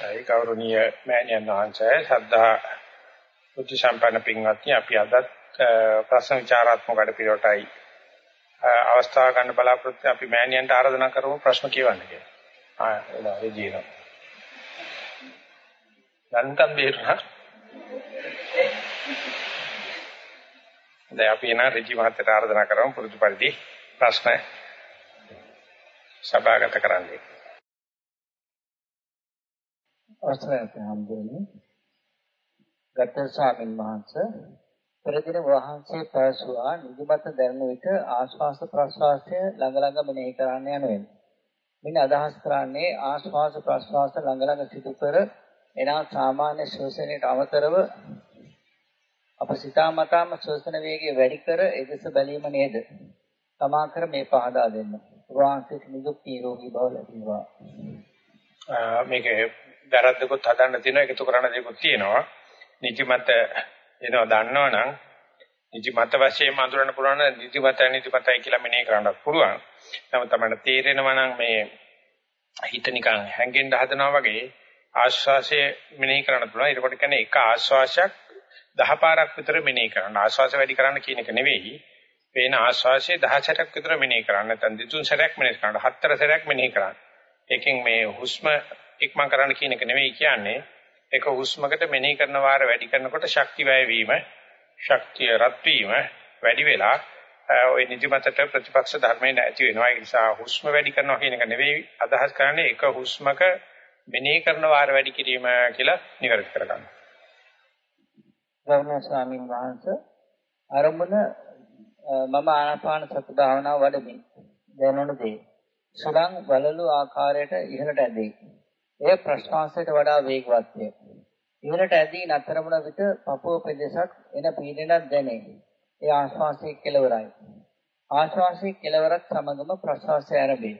ඒ ගෞරවනීය මෑණියන් වහන්සේ ශ්‍රද්ධා බුද්ධ සම්පන්න පින්වත්නි අපි අද ප්‍රශ්න විචාරාත්මක වැඩපිළිවෙලටයි අවස්ථාව ගන්න බලාපොරොත්තු අපි මෑණියන්ට ආරාධනා කරමු ප්‍රශ්න කියවන්න කියලා. ආ එලා ඒ ජීනෝ. දන්තම් බේරුණා. දැන් අපි එන ඍජු මහත්තයට ආරාධනා කරමු පුරුදු පරිදි ප්‍රශ්න සභාගත කරන්නේ. අවසරයි හම්බුනේ. ගත ස්වාමීන් වහන්සේ පෙරදින වහන්සේ පැවසුවා නිදිමත දැනෙන විට ආශ්වාස ප්‍රශ්වාසය ළඟ ළඟ මෙනෙහි කරන්න යනුවෙන්. මින් අදහස් කරන්නේ ආශ්වාස ප්‍රශ්වාස ළඟ ළඟ සිදු කර එනා සාමාන්‍ය ශ්වසනයට අමතරව අප සිතාමතාම ශ්වසන වේගය වැඩි කර එදෙස බැලීම නේද? සමාකර මේ පහදා දෙන්න. වහන්සේට නිදුක් නිරෝගී බව ලැබේවා. මේක වැරද්දකුත් හදන්න තියෙනවා එකතු කරන්න දෙයක්ත් තියෙනවා. නිදිමත එනවා දන්නවනම් නිදිමත වශයෙන් අඳුරන්න පුළුවන් නම් නිදිමත නිදිමතයි කියලා මෙනෙහි කරන්නත් පුළුවන්. නමුත් තමයි තේරෙනවා නම් මේ හිත නිකන් හැංගෙන්න හදනවා වගේ ආශ්වාසය මෙනෙහි කරන්න පුළුවන්. ඒකට කියන්නේ එක ආශ්වාසයක් දහ පාරක් විතර මෙනෙහි කරන්න. ආශ්වාස වැඩි කරන්න කියන එක නෙවෙයි. පේන ආශ්වාසයේ 10 සැරයක් විතර මෙනෙහි කරන්න. නැත්නම් දෙතුන් සැරයක් මෙනෙහි කරන්න. හතර සැරයක් මෙනෙහි කරන්න. ඒකෙන් මේ හුස්ම ඉක්මන් කරන්න කියන එක නෙවෙයි කියන්නේ. එක හුස්මකට මෙනෙහි කරන වාර වැඩි කරනකොට ශක්ති වැය වීම, ශක්තිය රත් වීම වැඩි වෙලා ওই නිදිමතට ප්‍රතිපක්ෂ ධර්මයේ නැති වෙනවා. ඒ නිසා හුස්ම වැඩි කරනවා කියන එක නෙවෙයි අදහස් කරන්නේ එක හුස්මක මෙනෙහි කරන වාර වැඩි කිරීම කියලා නිවැරදි කරගන්න. ගෞරවනීය ස්වාමීන් වහන්සේ අරමුණ මම ආනාපාන සති භාවනාව වඩමින් දැනුණු දේ සුලං වලලු ආකාරයට ඉහළට ඇදී එය ප්‍රශ්වාසයට වඩා වේගවත්ය. ඉහළට ඇදී නතර වුණ විට පපුව පෙදෙසක් එන පීඩනයක් දැනේ. ඒ ආශ්වාසයේ කෙලවරයි. ආශ්වාසයේ කෙලවරත් සමගම ප්‍රශ්වාසය ආරම්භය.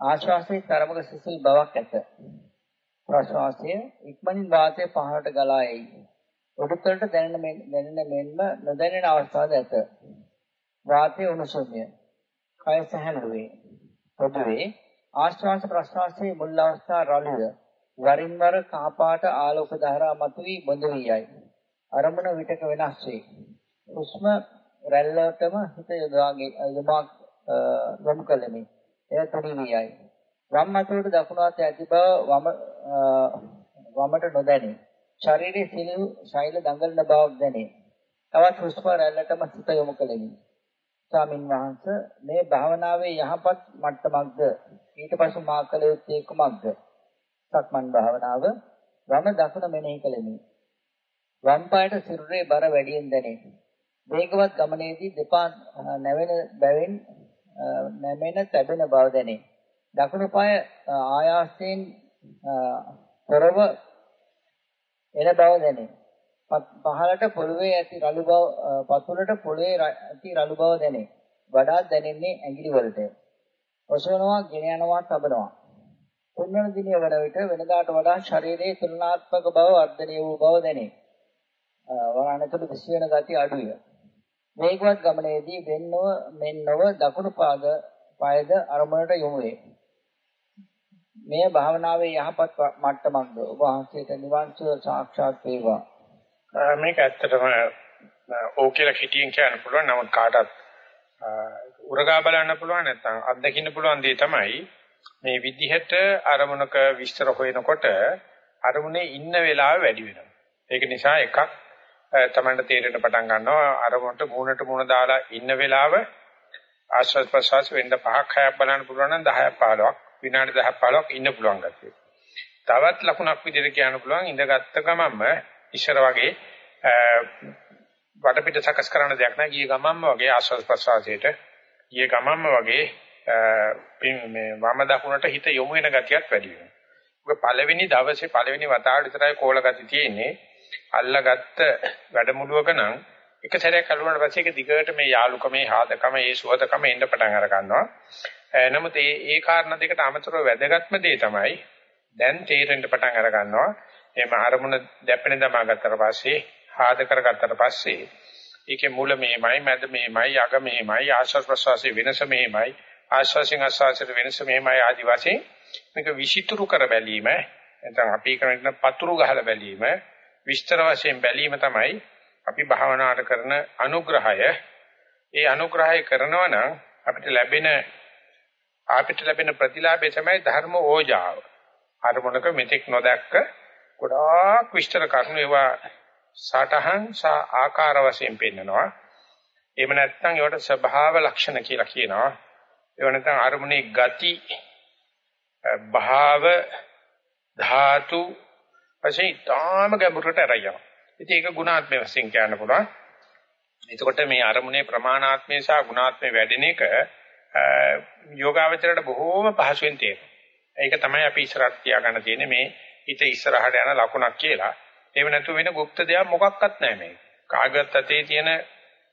ආශ්වාසයේ තරමක සිසිල් බවක් ඇත. ප්‍රශ්වාසය ඉක්මනින් වාතය පහළට ගලා එයි. උඩුතලට දැනෙන දැනෙන මෙන්ම නොදැනෙන අවස්ථාවක් ඇත. වාතයේ උණුසුමය. කය සැහැල්ලු වේ. පොදුවේ ආශ්වාස ප්‍රශ්වාසයේ මුල් අවස්ථා රළුය. වරින් වර කහපාට ආලෝක ධාරා මතුවී බොඳ වී යයි. අරමුණ විටක වෙනස් වේ. හුස්ම රැල්ලටම හිත යොදාගේ යොමා යොමු කළෙමි. එය තුනී වී යයි. වම් අතට දකුණු අත ඇති බව වම වමට නොදැනේ. ශරීරයේ සිනිල් ශෛල දඟලන බවක් දැනේ. තවත් හුස්ම රැල්ලටම සිත යොමු කළෙමි. ස්වාමින් වහන්සේ මේ භාවනාවේ යහපත් මට්ටමක්ද ඊට පසු මා කළ යුත්තේ කුමක්ද? සක්මන් භාවනාව වම දකුණ මෙනෙහි කළෙමි. වම් පායට සිරුරේ බර වැඩියෙන් දැනේ. වේගවත් ගමනේදී දෙපා නැවෙන බැවින් නැමෙන තැබෙන බව දැනේ. දකුණු පාය ආයාසයෙන් පෙරව එන බව දැනේ. පහළට පොළවේ ඇති රළු බව පතුලට පොළවේ ඇති රළු බව දැනේ. වඩාත් දැනෙන්නේ ඇඟිලි වලට. ඔසවනවා, ගෙන යනවා, තබනවා. තුන්වන දිනේ වන විට වෙනදාට වඩා ශරීරයේ තුලනාත්මක බව වර්ධනය වූ බව දැනේ. වරණතුළු විශ්ව වෙන ගති අඩුය. වේගවත් ගමනේදී වෙන්නව මෙන්නව දකුණු පාද පායද අරමුණට යොමු වේ. මේ භාවනාවේ යහපත් මට්ටමක්ද ඔබ වහන්සේට නිවන් සුව සාක්ෂාත් වේවා. මේක ඇත්තටම ඕක කියලා හිතියෙන් කියන්න පුළුවන්. නමුත් කාටත් උරගා බලන්න පුළුවන් නැත්නම් අත්දකින්න පුළුවන් දේ තමයි මේ විදිහට අරමුණක විස්තර හොයනකොට අරමුණේ ඉන්න වෙලාව වැඩි වෙනවා. ඒක නිසා එකක් තමන්ට තේරෙන්න පටන් ගන්නවා අරමුණට මූණට මූණ දාලා ඉන්න වෙලාව ආශ්වාස ප්‍රශ්වාස වෙන්න පහක් හයක් බලන්න පුළුවන් නම් 10ක් 15ක් විනාඩි 10ක් 15ක් ඉන්න පුළුවන් ගැතියි. තවත් ලකුණක් විදිහට කියන්න පුළුවන් ඉඳගත්ත ගමන්ම ඉස්සර වගේ වටපිට සකස් කරන දෙයක් නෑ ගිය ගමන්ම වගේ ආශ්වාස ප්‍රශ්වාසයට ගිය ගමන්ම වගේ මේ වම දකුණට හිත යොමු වෙන ගතියක් වැඩි වෙනවා. ඔක පළවෙනි දවසේ පළවෙනි වතාවට විතරයි කෝල ගති තියෙන්නේ. අල්ලගත්ත වැඩමුළුවක නම් එක සැරයක් අල්ලුවාට පස්සේ ඒක දිගට මේ යාලුකමේ හාදකම ඒ සුවදකම එන්න පටන් අර ගන්නවා. නමුත් ඒ ඒ කාරණා දෙකට අමතරව වැදගත්ම දේ තමයි දැන් තේරෙන්න පටන් අර ගන්නවා. එහෙම අරමුණ දැපෙන දමා ගත්තට පස්සේ හාද කරගත්තට පස්සේ ඒකේ මුල මෙහෙමයි මැද මෙහෙමයි අග මෙහෙමයි ආශ්වාස ප්‍රශ්වාසයේ වෙනස මෙහෙමයි ආශ්වාසයෙන් ආශ්වාසයට වෙනස මෙහෙමයි ආදි වශයෙන් මේක විෂිතුරු කර බැලීම නැත්නම් අපි කරන පතුරු ගහලා බැලීම විස්තර වශයෙන් බැලීම තමයි අපි භාවනාවට කරන අනුග්‍රහය. ඒ අනුග්‍රහය කරනවා නම් අපිට ලැබෙන අපිට ලැබෙන ප්‍රතිලාභය තමයි ධර්ම ඕජාව. අරමුණක මෙතෙක් නොදැක්ක ගොඩාක් විස්තර කරුණු ඒවා සටහන් සහ ආකාර වශයෙන් පෙන්නනවා. එහෙම නැත්නම් ඒවට ස්වභාව ලක්ෂණ කියලා කියනවා. ඒව නැත්නම් අරමුණේ ගති භාව ධාතු වශයෙන් තාම ගැඹුරට අරයනවා. ඉතින් ඒක ගුණාත්මක වශයෙන් කියන්න පුළුවන්. එතකොට මේ අරමුණේ ප්‍රමාණාත්මය සහ ගුණාත්මය වැඩෙන එක යෝගාවචරයට බොහෝම පහසුවෙන් තේරෙනවා. ඒක තමයි අපි ඉස්සරහට තියාගන්න තියෙන්නේ මේ හිත ඉස්සරහට යන ලකුණක් කියලා. එහෙම නැතුව වෙන গুপ্ত දෙයක් මොකක්වත් නැහැ මේක. කාගත් අතේ තියෙන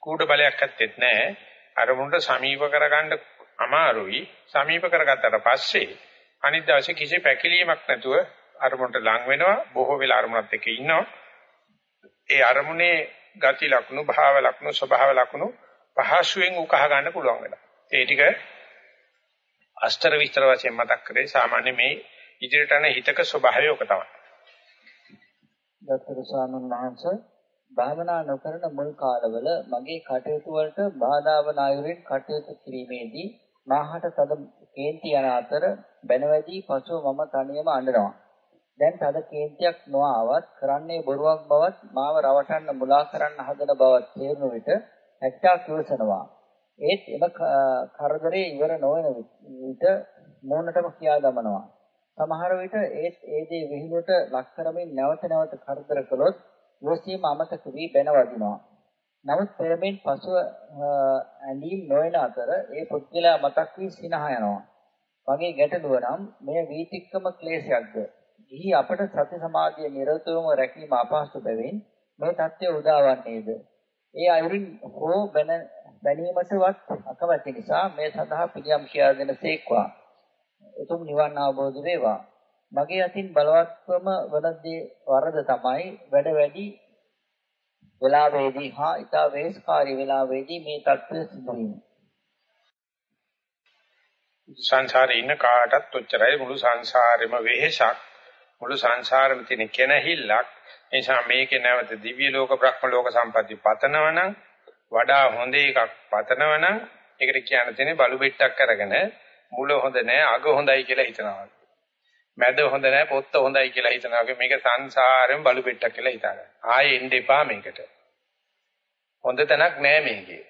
කූඩ බලයක් ඇත්තෙත් නැහැ. අරමුණට සමීප කරගන්න අමාරුයි. සමීප කරගත්තට පස්සේ අනිත් දවසේ කිසි පැකිලීමක් නැතුව අරමුණට ලං වෙනවා. බොහෝ වෙලා අරමුණත් එක්ක ඉන්නවා. ඒ අරමුණේ ගති ලක්ෂණ, භාව ලක්ෂණ, ස්වභාව ලක්ෂණ පහසුවෙන් උකහා ගන්න පුළුවන් වෙනවා. ඒ ටික අස්තර විස්තර වශයෙන් මතක් කරේ සාමාන්‍ය මේ ඉදිරියට යන හිතක ස්වභාවය ඔක තමයි. දත්තර ස්වාමීන් වහන්සේ භාවනා නොකරන මුල් කාලවල මගේ කටයුතු වලට බාධා වන අයුරින් කටයුතු කිරීමේදී මාහට තද කේන්ති යන අතර බැනවැදී පසුව මම තනියම අඬනවා. දැන් තද කේන්තියක් නොආවත් කරන්නේ බොරුවක් බවත් මාව රවටන්න මුලා කරන්න හදන බවත් තේරුණු විට හැක්ටා කිවසනවා. ඒත් එම කරදරේ ඉවර නොවන විට මෝනටම කියා දමනවා. සමහර විට ඒත් ඒ දේ විහිළුවට ලක් කරමින් නැවත නැවත කරදර කළොත් යොසීම අමතක වී බැනවදිනවා. නමුත් පෙරමෙන් පසුව ඇඳීම් නොවන අතර ඒ පුද්ගලයා මතක් වී සිනහ යනවා. වගේ ගැටලුව නම් මෙය වීතික්කම ක්ලේශයක්ද? ගිහි අපට සති සමාධිය නිරතුරුවම රැකීම අපහසු බැවින් මේ தත්ත්වය උදාවන්නේද? ඒ අයුරින් හෝ බැන බැනීමටවත් අකමැති නිසා මේ සඳහා පිළියම් කියා දෙනසේක්වා. උතුම් නිවන් අවබෝධ වේවා. මගේ අතින් බලවත්වම වන දේ වරද තමයි වැඩ වැඩි වෙලාවේදී හා ඊට වේස්කාරී වෙලාවේදී මේ தත්ත්වය සිදු වීම. සංසාරේ ඉන්න කාටත් ඔච්චරයි මුළු සංසාරෙම වෙහෙසක් මුළු සංසාරෙම තියෙන කෙනහිල්ලක් නිසා මේකේ නැවත දිව්‍ය ලෝක බ්‍රහ්ම ලෝක සම්පatti පතනවනම් වඩා හොඳ එකක් පතනවනම් ඒකට කියන්න තියෙන්නේ බලු බෙට්ටක් අරගෙන මුල හොඳ නැහැ අග හොඳයි කියලා හිතනවා. මැද හොඳ නැහැ පොත්ත හොඳයි කියලා හිතනවා. මේක සංසාරෙම බලු බෙට්ටක් කියලා හිතාගන්න. ආයේ එන්න එපා මේකට. හොඳ තැනක් නැහැ මේකේ.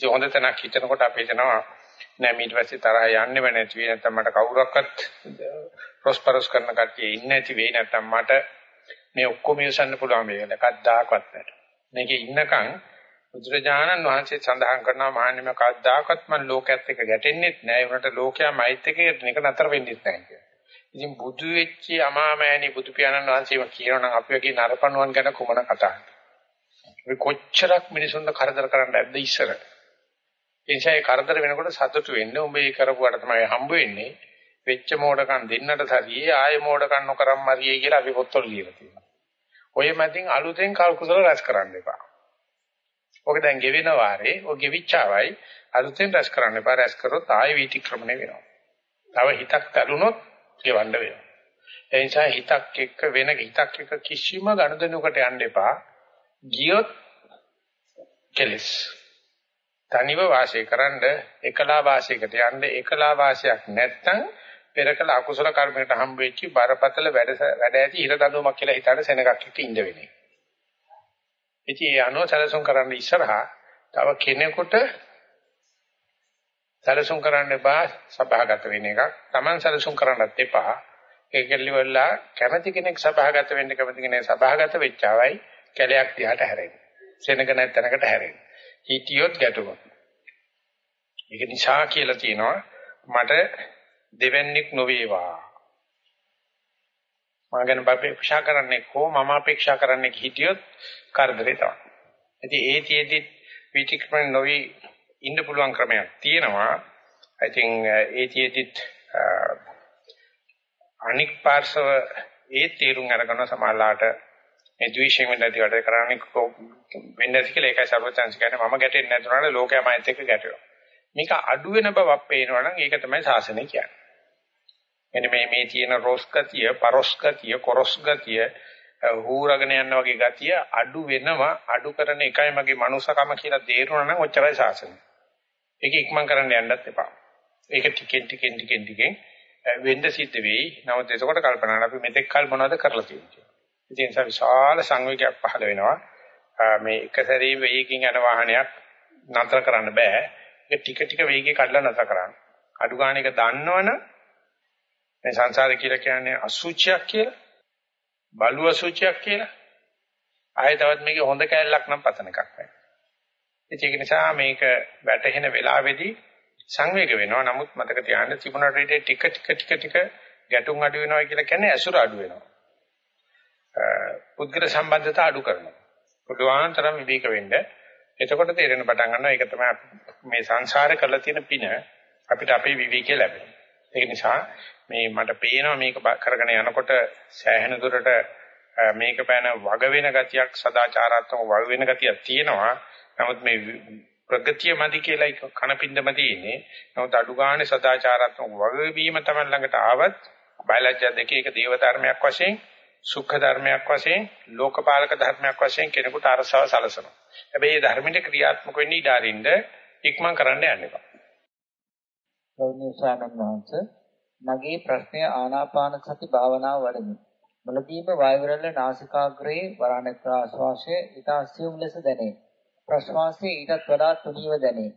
ඉතින් හොඳ තැනක් හිතනකොට අපි හිතනවා නෑ ඊට පස්සේ තරහ යන්නේම නැති වෙයි නැත්නම් මට කවුරක්වත් ප්‍රොස්පරස් කරන කට්ටිය ඉන්නේ නැති වෙයි නැත්නම් මට මේ ඔක්කොම ඉවසන්න පුළුවන් මේක කද්දාකවත් නැහැ. මේකේ ඉන්නකම් බුදුරජාණන් වහන්සේ සඳහන් කරනවා මහන්නම කද්දාකවත් මම ලෝකයේත් එක්ක ගැටෙන්නෙත් නැහැ. උනට ලෝකයා මෛත් එක්ක මේක නතර වෙන්නෙත් නැහැ කියලා. ඉතින් බුදු වෙච්ච අමාමෑණි බුදු පියාණන් වහන්සේම කියනනම් අපි වගේ නරපණුවන් ගැන කොමන කතාවක්ද? මේ කොච්චරක් මිනිසුන්ට කරදර කරන්න ඇද්ද ඉස්සර. ඒ නිසා ඒ කරදර වෙනකොට සතුටු වෙන්න උඹ ඒ කරපුවාට තමයි හම්බ වෙන්නේ. වෙච්ච මෝඩකම් දෙන්නට සරියේ ආයෙ මෝඩකම් නොකරම් මරියේ කියලා අපි පොත්වල ලියලා තියෙනවා. ඔය මැදින් අලුතෙන් කල්කුසල රැස් කරන්න එපා. ඔක දැන් ගෙවෙන වාරේ ඔය ගෙවිච්චාවයි අලුතෙන් රැස් කරන්න එපා. රැස් කරොත් ආයෙ වීතික්‍රමණය වෙනවා. තව හිතක් තරුණොත් ගෙවන්න වෙනවා. ඒ නිසා හිතක් එක්ක වෙන හිතක් එක්ක කිසිම ගනුදෙනුකට යන්න එපා. ගියොත් කෙලස්. තනිව වාසය කරන්න එකලා වාසයකට යන්න එකලා වාසයක් නැත්තම් පෙරකල අකුසල කර්මයකට හම්බ වෙච්ච බරපතල වැඩ වැඩ ඇති හිර දඬුවමක් කියලා හිතන සෙනගක් එක්ක ඉඳ වෙන්නේ. ඉතින් ඒ අනුව සැලසුම් කරන්න ඉස්සරහා තව කෙනෙකුට සැලසුම් කරන්න එපා සභාගත වෙන එකක්. Taman සැලසුම් කරන්නත් එපා. ඒකෙල්ලි වෙලා කැමැති කෙනෙක් සභාගත වෙන්න කැමැති කෙනෙක් සභාගත වෙච්චවයි කැලයක් දිහාට හැරෙන්නේ. සෙනග නැත්නකට හැරෙන්නේ. හිටියොත් ගැටුමක්. ඒක නිසා කියලා තියෙනවා මට දෙවන්නේක් නොවේවා. මම ගැන අපේක්ෂා කරන්නේ කො මම අපේක්ෂා කරන්නේ හිටියොත් කරදරේ තමයි. ඉතින් ඒ තියේදී විචක්‍රම නොවි ඉන්න පුළුවන් ක්‍රමයක් තියෙනවා. I think ඒ තියේදීත් අනික් පාර්ශව ඒ තීරුම් අරගෙන සමාලාට මේ ද්වේෂයෙන් වෙන්නදී වැඩ කරන්නේ වෙන්නේ නැති කියලා ඒකයි සර්වචන්ස් කියන්නේ මම ගැටෙන්නේ නැතුනට ලෝකයා මයිත් එක්ක ගැටෙනවා. මේක අඩු වෙන බවක් පේනවා නම් ඒක තමයි සාසනය කියන්නේ. එනි මේ මේ තියෙන රොස් ගතිය, පරොස් ගතිය, කොරොස් ගතිය, හූරගෙන යන වගේ ගතිය අඩු වෙනවා. අඩු කරන එකයි මගේ මනුස්සකම කියලා තේරුණා නම් ඔච්චරයි සාසනය. ඒක ඉක්මන් කරන්න යන්නත් එපා. ඒක ටිකෙන් ටිකෙන් ටිකෙන් ටිකෙන් වෙන්න සිද්ධ වෙයි. නමුත් එතකොට කල්පනා කරලා අපි මෙතෙක් කල් මොනවද කරලා තියෙන්නේ. ඉතින් ඒ නිසා විශාල සංවේගයක් පහළ වෙනවා. මේ එක සැරේ වේගකින් යන වාහනයක් නතර කරන්න බෑ. ඒක ටික ටික වේගය කඩලා නතර කරන්න. අඩු ගන්න එක දන්නවනම් මේ සංසාරය කියලා කියන්නේ අසුචියක් කියලා. බලු අසුචියක් කියලා. ආයෙ තවත් මේකේ හොඳ කැලලක් නම් පතන එකක් නෑ. ඒක නිසා මේක වැටහෙන වෙලාවේදී සංවේග වෙනවා. නමුත් මතක තියාගන්න තිබුණට ටික ටික ටික ටික ගැටුම් අඩු වෙනවා කියලා කියන්නේ ඇසුර අඩු වෙනවා. පුද්ගල සම්බන්ධතා අඩු කරනවා. පුළුවන් තරම් විවේක වෙන්න. එතකොට තේරෙන පටන් ගන්නවා ඒක තමයි මේ සංසාරේ කරලා තියෙන පින අපිට අපේ විවේකී ලැබෙනවා. ඒක නිසා මේ මට පේනවා මේක කරගෙන යනකොට සෑහෙන දුරට මේක පැන වග වෙන ගතියක් සදාචාරාත්මක වග වෙන ගතියක් තියෙනවා. නමුත් මේ ප්‍රගතිය මදි කියලා කනපින්දම තියෙන්නේ. නමුත් අඩු ගානේ සදාචාරාත්මක වගවීම තමයි ළඟට ආවත් බයලජ්‍ය දෙකේ එක දේව ධර්මයක් වශයෙන් සුඛ ධර්මයක් වශයෙන් ලෝකපාලක ධර්මයක් වශයෙන් කෙනෙකුට අරසව සලසනවා. හැබැයි මේ ධර්මෙට ක්‍රියාත්මක වෙන්න ඉඩ අරින්න ඉක්මන් කරන්න යන්න එපා. ගෞරවනීය ස්වාමීන් වහන්සේ මගේ ප්‍රශ්නය ආනාපාන සති භාවනාව වඩමි. මුලදීම වායු රැල්ල නාසිකාග්‍රයේ වරණක ආශ්වාසය ඊට අසියුම් ලෙස දැනේ. ප්‍රශ්වාසයේ ඊටත් වඩා තුනීව දැනේ.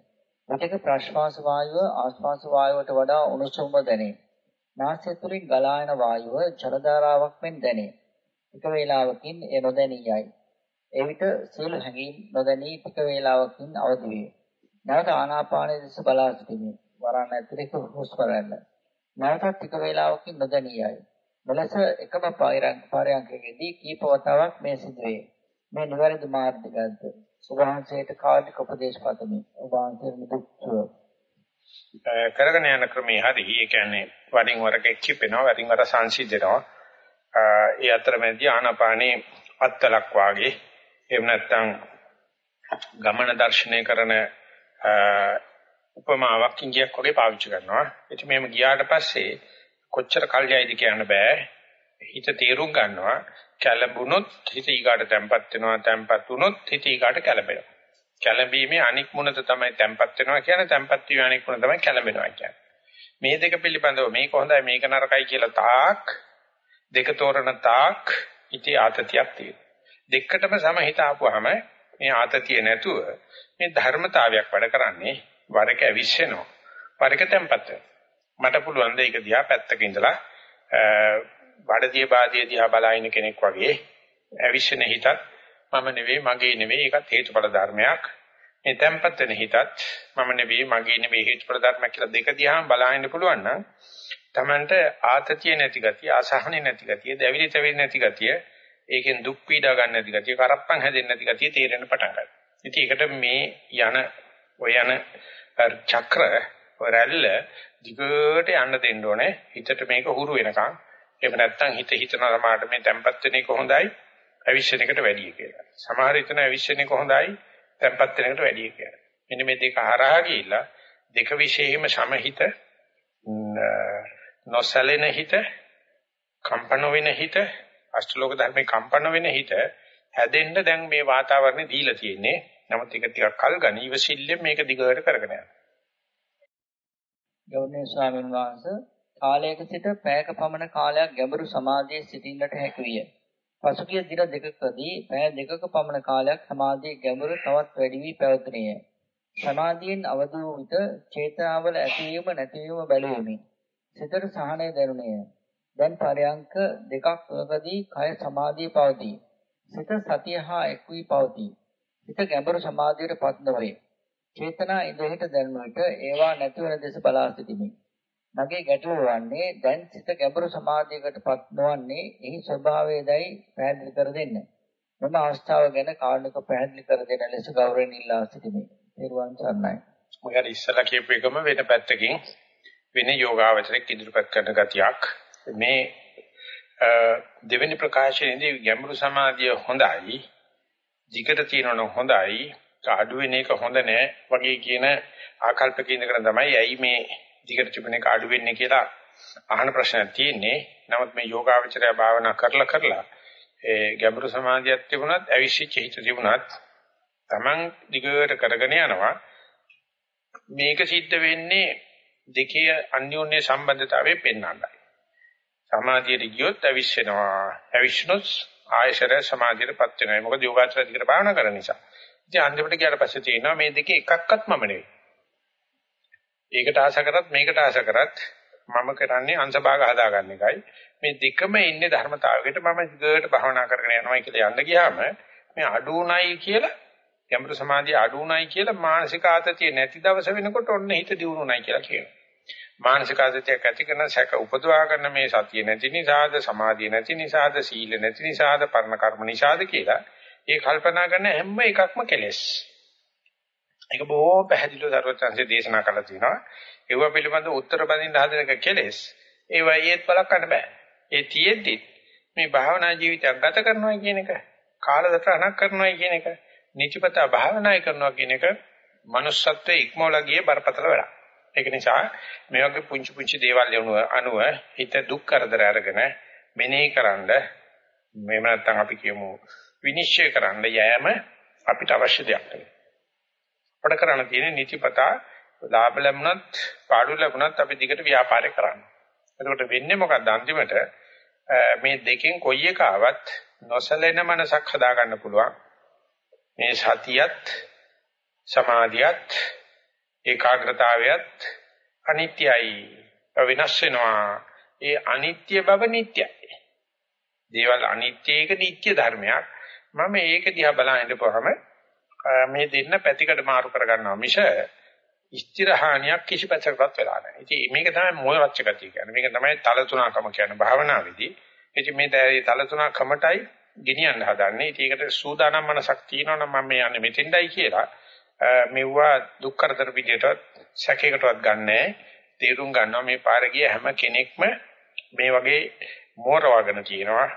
විටක ප්‍රශ්වාස වායුව ආශ්වාස වායුවට වඩා උණුසුම්ව දැනේ. නාසය තුලින් ගලා යන වායුව ජල ධාරාවක් මෙන් දැනේ. ටික වේලාවකින් ඒ නොදැනියයි. එවිට සියලු හැඟීම් නොදැනී ටික වේලාවකින් අවදි වේ. නැවත ආනාපානයේ දෙස බලා සිටිමි. වරණ ඇතුලේ හුස්ම රැල්ල. නැවත ටික වේලාවකින් නොදැනියයි. මෙලෙස එකම පාරයන්කෙදී කීප වතාවක් මේ සිදුවේ. මේ නිවැරදි මාර්ගයක්ද? සුභාංශයට කාර්යික උපදේශ පතමි. ඔබ වහන්සේ මුදුක්ව කරගෙන යන ක්‍රමයේ හරි ඒ කියන්නේ වරින් වර කෙච්චිපෙනවා වරින් වර සංසිඳෙනවා ඒ අතරමැදි ආනාපානේ අත්තලක් වාගේ එහෙම නැත්නම් ගමන දර්ශනය කරන උපමාවක් ඉංගියක් වගේ පාවිච්චි කරනවා. ඉතින් මේම ගියාට පස්සේ කොච්චර කල් යයිද කියන්න බෑ. හිත තේරුම් ගන්නවා. කැළඹුණොත් හිත ඊගාට තැම්පත් වෙනවා. තැම්පත් වුණොත් හිත ඊගාට කැළඹෙනවා. කැළඹීමේ අනික් මුනත තමයි තැම්පත් වෙනවා කියන්නේ. තැම්පත් වීම අනික් මුන තමයි කැළඹෙනවා කියන්නේ. මේ දෙක පිළිබඳව මේක හොඳයි මේක නරකයි කියලා තාක් දෙක තෝරන තාක් ඉති ආතතියක් තියෙනවා. දෙකටම සමහිත ආපුවාම මේ ආතතිය නැතුව මේ ධර්මතාවයක් වැඩ කරන්නේ වරක ඇවිස්සෙනවා. වරක තැම්පත් මට පුළුවන් ද ඒක දිහා පැත්තක ඉඳලා බඩදිය බාදිය දිහා බලාගෙන කෙනෙක් වගේ ඇවිස්සෙන හිතත් මම නෙවෙයි මගේ නෙවෙයි ඒකත් හේතුඵල ධර්මයක්. මේ tempat වෙන හිතත් මම නෙවෙයි මගේ නෙවෙයි හේතුඵල ධර්මයක් කියලා දෙක දිහාම බලහින්න පුළුවන් නම් Tamanට ආතතිය නැති ගතිය, අසහනෙ නැති ගතිය, දැවිලි තැවිලි නැති ගතිය, ඒකෙන් දුක් පීඩා ගන්න නැති ගතිය, කරප්පන් හැදෙන්නේ නැති ගතිය තේරෙන්න පටන් ගන්නවා. ඉතින් ඒකට මේ යන ඔය යන චක්‍ර රැල්ල දිගට යන්න දෙන්න ඕනේ. හිතට මේක හුරු වෙනකන්. එහෙම නැත්නම් හිත හිතන ළමාට මේ tempat වෙන එක හොඳයි. අවිශ්වෙන එකට වැඩි කියලා. සමහර හිතන අවිශ්වෙන එක හොඳයි, tempat වෙන එකට වැඩි කියලා. මෙන්න මේ දෙක හරහා ගිහිලා දෙක විශේෂයෙන්ම සමහිත නොසැලෙන හිත, කම්පන වෙන හිත, අෂ්ටලෝක ධර්මේ කම්පන වෙන හිත හැදෙන්න දැන් මේ වාතාවරණය දීලා තියෙන්නේ. නමුත් ඒක ටිකක් කල් ගන්න ඉවසිල්ලෙන් මේක දිගට කරගෙන යන්න. ගෞරවනීය ස්වාමීන් වහන්සේ කාලයක සිට පැයක පමණ කාලයක් ගැඹුරු සමාධියේ සිටින්නට හැකි විය. පසුගිය දින දෙකකදී පැය දෙකක පමණ කාලයක් සමාධියේ ගැඹුර තවත් වැඩි වී පැවතුණේය. සමාධියෙන් අවදි වූ විට චේතනාවල ඇතිවීම නැතිවීම බැලුවෙමි. සිතට සහනය දැනුණේය. දැන් පරයන්ක දෙකක් තුනකදී කය සමාධියේ පවතී. සිත සතිය හා එක් වී පවතී. සිත ගැඹුරු සමාධියට පත් නොවේ. චේතනා ඉඳහිට දැනුන විට ඒවා නැතිවන දෙස බලා සිටිමි. මගේ ගැටලුව වන්නේ දැන් සිත ගැඹුරු සමාධියකටපත් නොවන්නේ එහි ස්වභාවයදයි පැහැදිලි කර දෙන්න. මම අවස්ථාව ගැන කාරණක පැහැදිලි කර දෙන ලෙස ගෞරවයෙන් ඉල්ලා සිටිමි. නිර්වාණ සරණයි. මොකද ඉස්සලා කියපු එකම වෙන පැත්තකින් වෙන යෝගාවචරයක් ඉදිරිපත් කරන ගතියක් මේ දෙවෙනි ප්‍රකාශනයේදී ගැඹුරු සමාධිය හොඳයි. ධිකට තියෙනවනම් හොඳයි. අඩු වෙන එක හොඳ නෑ වගේ කියන ආකල්පක ඉඳගෙන තමයි ඇයි මේ දිගට තිබුණ එක අඩු වෙන්නේ කියලා අහන ප්‍රශ්නයක් තියෙන්නේ. නමුත් මේ යෝගාවචරය භාවනා කරලා කරලා ඒ ගැඹුරු සමාධියක් තිබුණත් අවිශ්චිත හිත තිබුණත් Taman දිගට කරගෙන යනවා. මේක සිද්ධ වෙන්නේ දෙකේ අන්‍යෝන්‍ය සම්බන්ධතාවයේ පෙන්වන්නයි. සමාධියට ගියොත් අවිශ්වෙනවා. අවිශ්නොත් ආයශර සමාධියටපත් වෙනවා. මොකද යෝගාචරය දිගට භාවනා කරන නිසා. ඉතින් අන්තිමට ගියාට පස්සේ තියෙනවා මේ දෙකේ එකක්වත් මම නෙවෙයි. ඒකට ආශ කරත් මේකට ආශ කරත් මම කරන්නේ අංශභාග හදාගන්න එකයි. මේ දෙකම ඉන්නේ ධර්මතාවයකට මම දිගට භාවනා කරගෙන යනවා කියලා යන්න ගියාම මේ අඩුණයි කියලා ගැඹුරු සමාධිය අඩුණයි කියලා මානසික ආතතිය නැති දවස වෙනකොට ඔන්න හිත දියුණුණයි කියලා කියනවා. මානසික ආතතියක් ඇති කරන සැක උපදවා ගන්න මේ සතිය නැති නිසාද සමාධිය නැති නිසාද සීල නැති නිසාද පරණ කර්ම නිසාද කියලා ඒ කල්පනා කරන හැම එකක්ම කෙලෙස්. ඒක බොහෝ පැහැදිලිව දරුවචන්සේ දේශනා කළා තියෙනවා. ඒව පිළිබඳව උත්තර බඳින්න හදන එක කෙලෙස්. ඒවා ඊයේත් බලක් ගන්න බෑ. ඒ තියෙද්දි මේ භාවනා ජීවිතයක් ගත කරනවා කියන එක කාලසටහනක් කරනවා කියන එක නිතිපතා භාවනා කරනවා කියන එක manussත්වයේ ඉක්මවලා ගියේ බරපතල වැඩක්. ඒක නිසා මේ වගේ පුංචි පුංචි දේවල් යනුව අනුව හිත දුක් කරදර අරගෙන මෙනෙහි කරන්ඩ මෙහෙම නැත්නම් අපි කියමු විනිශ්චය කරන්න යෑම අපිට අවශ්‍ය දෙයක් නෙවෙයි. අපිට කරන්න තියෙන්නේ නිතිපතා ලාභ ලැබුණත් පාඩු ලැබුණත් අපි දිගට ව්‍යාපාරය කරන්න. එතකොට වෙන්නේ මොකක්ද අන්තිමට මේ දෙකෙන් කොයි එක ආවත් නොසලෙන මනසක් හදාගන්න පුළුවන්. මේ සතියත් සමාධියත් ඒකාග්‍රතාවයත් අනිත්‍යයි වෙනස් වෙනවා. ඒ අනිත්‍ය බව නිට්ටයයි. දේවල් අනිත්‍යයක නිට්ටය ධර්මයක්. මම ඒක දිහා බලන හිටපුවාම මේ දෙන්න පැතිකඩ මාරු කරගන්නවා මිස ස්ථිරහානියක් කිසි පැත්තකටවත් වෙලා නැහැ. ඉතින් මේක තමයි මොය වච්ච ගතිය කියන්නේ. මේක තමයි තල තුනකම කියන්නේ භාවනාවේදී. ඉතින් මේ තල තුනකමටයි ගෙනියන්න හදන්නේ. ඉතින් ඒකට සූදානම් මනසක් තියෙනවා නම් මම මේ යන්නේ මෙතෙන්ඩයි කියලා මෙවුවා දුක් කරදර විදියටවත් සැකයකටවත් ගන්නෑ. තේරුම් ගන්නවා මේ පාර ගිය හැම කෙනෙක්ම මේ වගේ මෝරවගෙන තියෙනවා.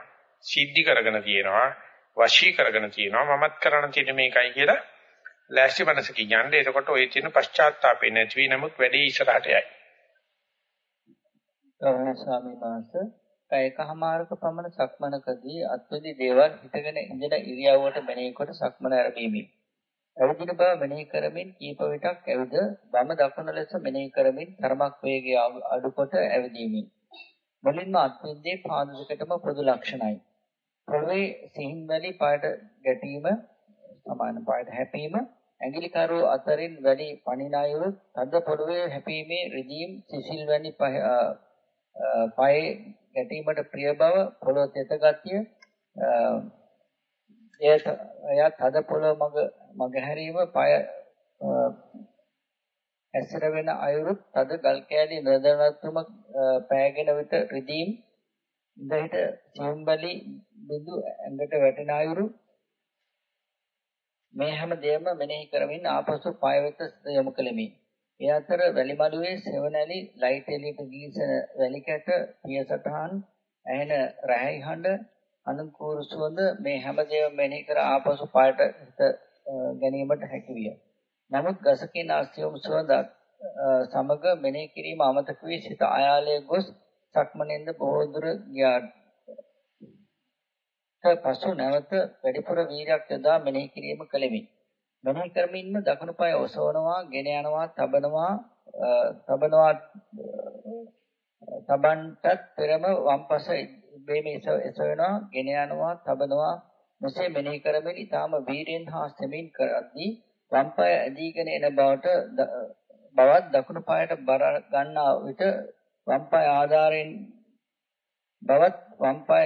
සිද්ධි කරගෙන තියෙනවා. වශී කරගෙන තියෙනවා මමත් කරන්න තියෙන මේකයි කියලා ලෑස්ති මනසකින් යන්නේ එතකොට ওই තියෙන පශ්චාත්තාපේ නැති වී නමුත් වැඩි ඉස්සරහට යයි. ගෞරවනීය ස්වාමීන් වහන්සේ පැයකමාරක පමණ සක්මනකදී අත්විදි දේවල් හිතගෙන ඉඳන ඉරියව්වට මෙනෙහි කොට සක්මන ආරම්භීමි. ඇවිදින බව මෙනෙහි කරමින් කීප විටක් ඇවිද වම දකුණ ලෙස මෙනෙහි කරමින් තරමක් වේගය අඩු කොට ඇවිදීමි. මුලින්ම අත්විඳේ පාද දෙකටම පොදු ලක්ෂණයි. පොළවේ සිහින් වැලි පායට ගැටීම සමාන පායට හැපීම ඇඟිලි කරු අතරින් වැඩි පණිනායුරු තද පොළවේ හැපීමේ රිදීම් සිසිල් වැනි පායේ ගැටීමට ප්‍රිය බව පොළොව තෙත ගතිය එය තද පොළොව මග මග හැරීම පාය ඇසර වෙන අයුරුත් තද ගල් කෑලි නදනත්තුම පෑගෙන විට රිදීම් ඉඳහිට සියුම්බලි බිඳු ඇඟට වැටෙන අයුරු මේ හැම දෙයක්ම මෙනෙහි කරමින් ආපසු පය වෙත යොමු කෙලිමි. ඒ අතර වැලිමඩුවේ සෙවණැලි ලයිට් එළියට ගීසන වැලි කැට පියසටහන් ඇහෙන රැහයි හඬ අනුකූර සුවඳ මේ හැම දෙයක්ම මෙනෙහි කර ආපසු පයට හිත ගැනීමට හැකි විය. නමුත් ගසකින් ආසියොම් සුවඳක් සමග මෙනෙහි කිරීම අමතක වී සිත ආයාලයේ ගොස් සක්මනෙන්ද බොහෝ දුර ගියා. පසු නැවත වැඩිපුර වීර්යයක් යොදා මෙනෙහි කිරීම කළෙමි. මෙනෙහි කරමින්ම දකුණු පාය ඔසවනවා, ගෙන යනවා, තබනවා, තබනවා තබන්ටත් පෙරම වම් පස ඉබේම එසවෙනවා, ගෙන යනවා, තබනවා. මෙසේ මෙනෙහි කරමින් ඊටාම වීර්යෙන් හා සෙමින් කරද්දී වම් පාය ඇදීගෙන එන බවට බවත් දකුණු පායට බර ගන්නා විට වම් පාය ආධාරයෙන් බවත් වම් පාය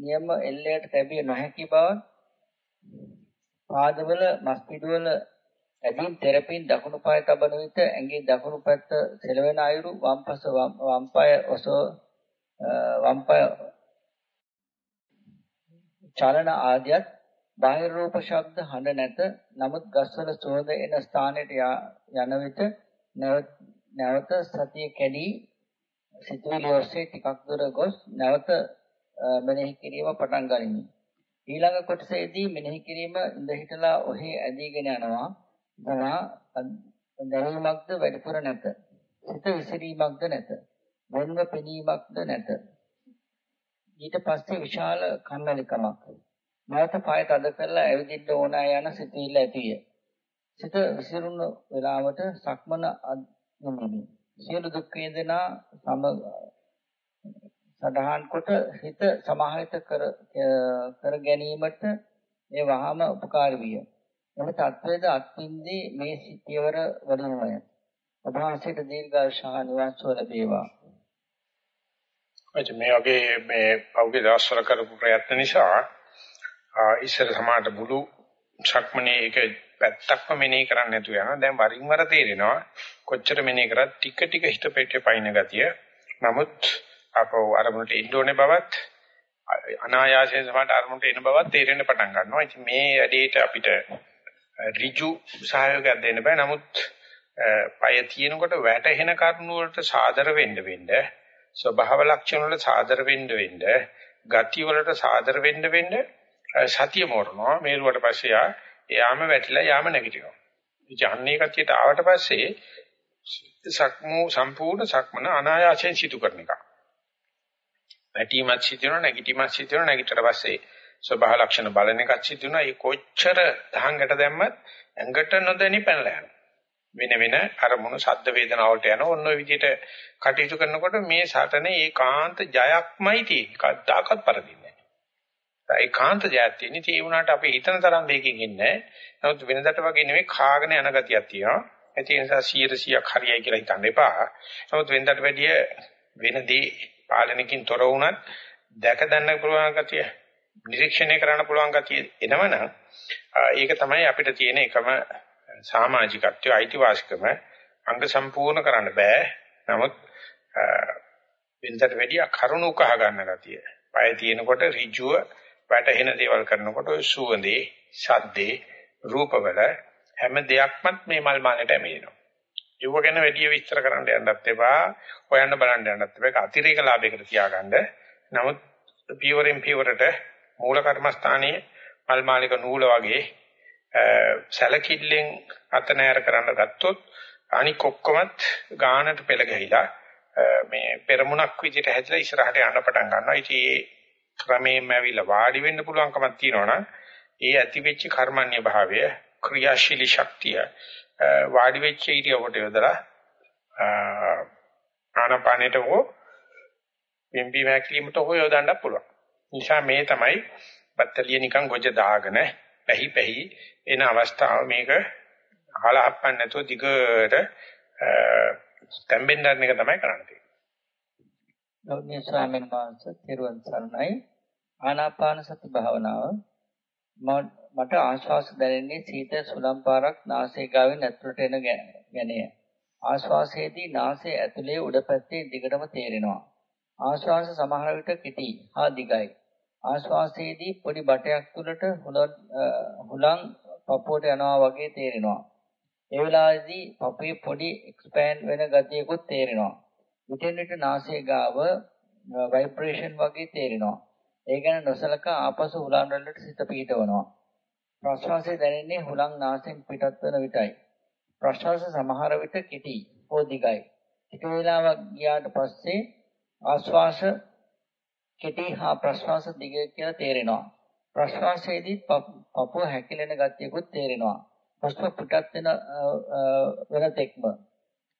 නියම එල්ලයට තැබිය නොහැකි බවත් පාදවල මස්පිඩුවල ඇදීම් තෙරපින් දකුණු පාය තබන විට ඇඟේ දකුණු පැත්ත සෙලවෙන අයුරු වම් පස වම් පාය ඔසව වම් පාය චලන ආදියත් බාහිර රූප ශබ්ද හඬ නැත නමුත් ගස්වල සුවඳ එන ස්ථානයට යන විට නැවත සතිය කැඩී සිතුවිලි ඔස්සේ ටිකක් දුර ගොස් නැවත මෙනෙහි කිරීම පටන් ගනිමි. ඊළඟ කොටසේදී මෙනෙහි කිරීම ඉඳ හිටලා ඔහි ඇදීගෙන යනවා. දනා දැනීමක්ද වැඩිපුර නැත. සිත විසිරීමක්ද නැත. වෙනව පෙනීමක්ද නැත. ඊට පස්සේ විශාල කම්මැලිකමක්. නැවත පාය තද කරලා ඇවිදින්න ඕන යන සිතුවිල්ල ඇතිය. සිත විසිරුණු වෙලාවට සක්මන අදිනුනි. සියලු දුක් වේදනා සම සදාහන් කොට හිත සමාහිත කර කර ගැනීමට ඒ වහාම උපකාරී විය. එම තත්වයේද අත්ින්දී මේ සිටියවර වඩනමය. ඔබ වහන්සේට දීර්ඝාෂා නිවාසව ලැබේවා. එච්ච මේ වගේ මේ පෞගේ දවස්වල කරපු ප්‍රයත්න නිසා ඉස්සර සමාජ බුදු ශක්මනේ එක පැත්තක්ම මෙනෙහි කරන්නේ නැතුව යනවා. දැන් වරින් වර තේරෙනවා කොච්චර මෙනෙහි කරත් ටික ටික හිත පෙට්ටේ පයින් ගතිය. නමුත් අපෝ අරමුණට ඉන්න ඕනේ බවත් අනායාසයෙන් සමහරට අරමුණට එන බවත් තේරෙන්න පටන් ගන්නවා. ඉතින් මේ වැඩේට අපිට ඍජු සහයෝගයක් දෙන්න බෑ. නමුත් පය තියෙනකොට වැටෙන කරුණු වලට සාදර වෙන්න වෙන්න ස්වභාව ලක්ෂණ වලට සාදර වෙන්න වෙන්න ගති වලට සාදර වෙන්න වෙන්න සතිය මෝරනවා. මේරුවට පස්සේ යා යාම වැටිලා යාම නැගිටිනවා. ඉතින් අන්නේ කතියට ආවට පස්සේ සක්මු සම්පූර්ණ සක්මන අනායාසයෙන් සිදු කරන එක. වැටීමත් සිදුවෙනවා නැගිටීමත් සිදුවෙනවා නැගිටට පස්සේ ස්වභාව ලක්ෂණ බලන එකත් සිදුවෙනවා. ඒ කොච්චර දහංගට දැම්මත් ඇඟට නොදැනි පැනලා යනවා. වෙන වෙන අරමුණු ශබ්ද වේදනා වලට යන ඔන්න ඔය විදිහට කටයුතු කරනකොට මේ සටනේ ඒකාන්ත ජයක්මයි තියෙන්නේ. කද්දාකත් පරදින්නේ නැහැ. ඒකාන්ත ජයක් තියෙන්නේ. ඒ වුණාට අපි හිතන තරම් දෙයකින් ඉන්නේ නැහැ. නමුත් වෙනදට වගේ නෙමෙයි කාගෙන යන ගතියක් තියෙනවා. ඒ නිසා 100%ක් හරියයි කියලා හිතන්න එපා. නමුත් වෙනදට වැඩිය වෙනදී පාලනකින් තොර වුණත් දැක ගන්න පුළුවන් ගතිය, නිරීක්ෂණය කරන්න පුළුවන් ගතිය එනවනම් ඒක තමයි අපිට තියෙන එකම සමාජිකත්වයේ අයිතිවාසිකම අංග සම්පූර්ණ කරන්න බෑ. නමුත් වෙනදට වැඩිය කරුණු කහ ගන්න ගතිය. පය තියෙනකොට ඍජුව වැටෙන දේවල් කරනකොට ඔය සුවඳේ, ශබ්දේ, රූපවල හැම දෙයක්මත් මේ මල් මාලට ඇමිනෙනවා. ඒව ගැන වැඩි විස්තර කරන්න යන්නත් එපා. හොයන්න බලන්න යන්නත් එපා. ඒක අතිරේක ලාභයකට තියාගන්න. නමුත් පියවරෙන් පියවරට මූල කර්මස්ථානයේ මල් මාලික නූල වගේ සැලකිල්ලෙන් අත නෑර කරන්න ගත්තොත් අනික ඔක්කොමත් ගානට පෙළ ගැහිලා මේ පෙරමුණක් විදිහට හැදලා ඉස්සරහට යන්න පටන් ගන්නවා. ඉතින් ඒ ක්‍රමයෙන්ම ඇවිල්ලා වාඩි වෙන්න පුළුවන්කමක් තියෙනවනම් ඒ ඇතිවෙච්ච කර්මන්‍ය භාවය ක්‍රියාශීලී ශක්තිය වාඩි වෙච්ච ඉරියවට යොදලා ආනපානෙට හෝ පිම්බි මැක්ලීමට හෝ යොදන්න පුළුවන්. නිසා මේ තමයි බත්තලිය නිකන් ගොජ දාගෙන පැහි පැහි එන අවස්ථාව මේක හලහප්පන්න නැතුව දිගට තැම්බෙන්න එක තමයි කරන්න තියෙන්නේ. ගෞරවනීය ස්වාමීන් වහන්සේ තිරුවන් සරණයි ආනාපාන සති භාවනාව මට ආශ්වාස දැනෙන්නේ සීත සුළම් පාරක් නාසයේ ගාවෙන් ඇතුළට එන ගැනය. ආශ්වාසයේදී නාසයේ ඇතුලේ උඩ පැත්තේ දිගටම තේරෙනවා. ආශ්වාස සමහර විට කෙටි හා දිගයි. ආශ්වාසයේදී පොඩි බටයක් තුලට හුලං පපුවට යනවා වගේ තේරෙනවා. ඒ වෙලාවේදී පපුවේ පොඩි එක්ස්පෑන්ඩ් වෙන ගතියකුත් තේරෙනවා. විටින් විට නාසයේ ගාව ভাইබ්‍රේෂන් වගේ තේරෙනවා. ඒ ගැන නොසලකා ආපසු හුලං වලට සිත පීඩවනවා. ප්‍රශ්වාසය දැනෙන්නේ හුලං නාසයෙන් පිටත් වන විටයි. ප්‍රශ්වාස සමහර විට කෙටි හෝ දිගයි. ටික වේලාවක් ගියාට පස්සේ ආශ්වාස කෙටි හා ප්‍රශ්වාස දිග කියලා තේරෙනවා. ප්‍රශ්වාසයේදී පපුව හැකිලෙන ගතියකුත් තේරෙනවා. හුස්ම පිටත් වෙන වෙන තෙක්ම.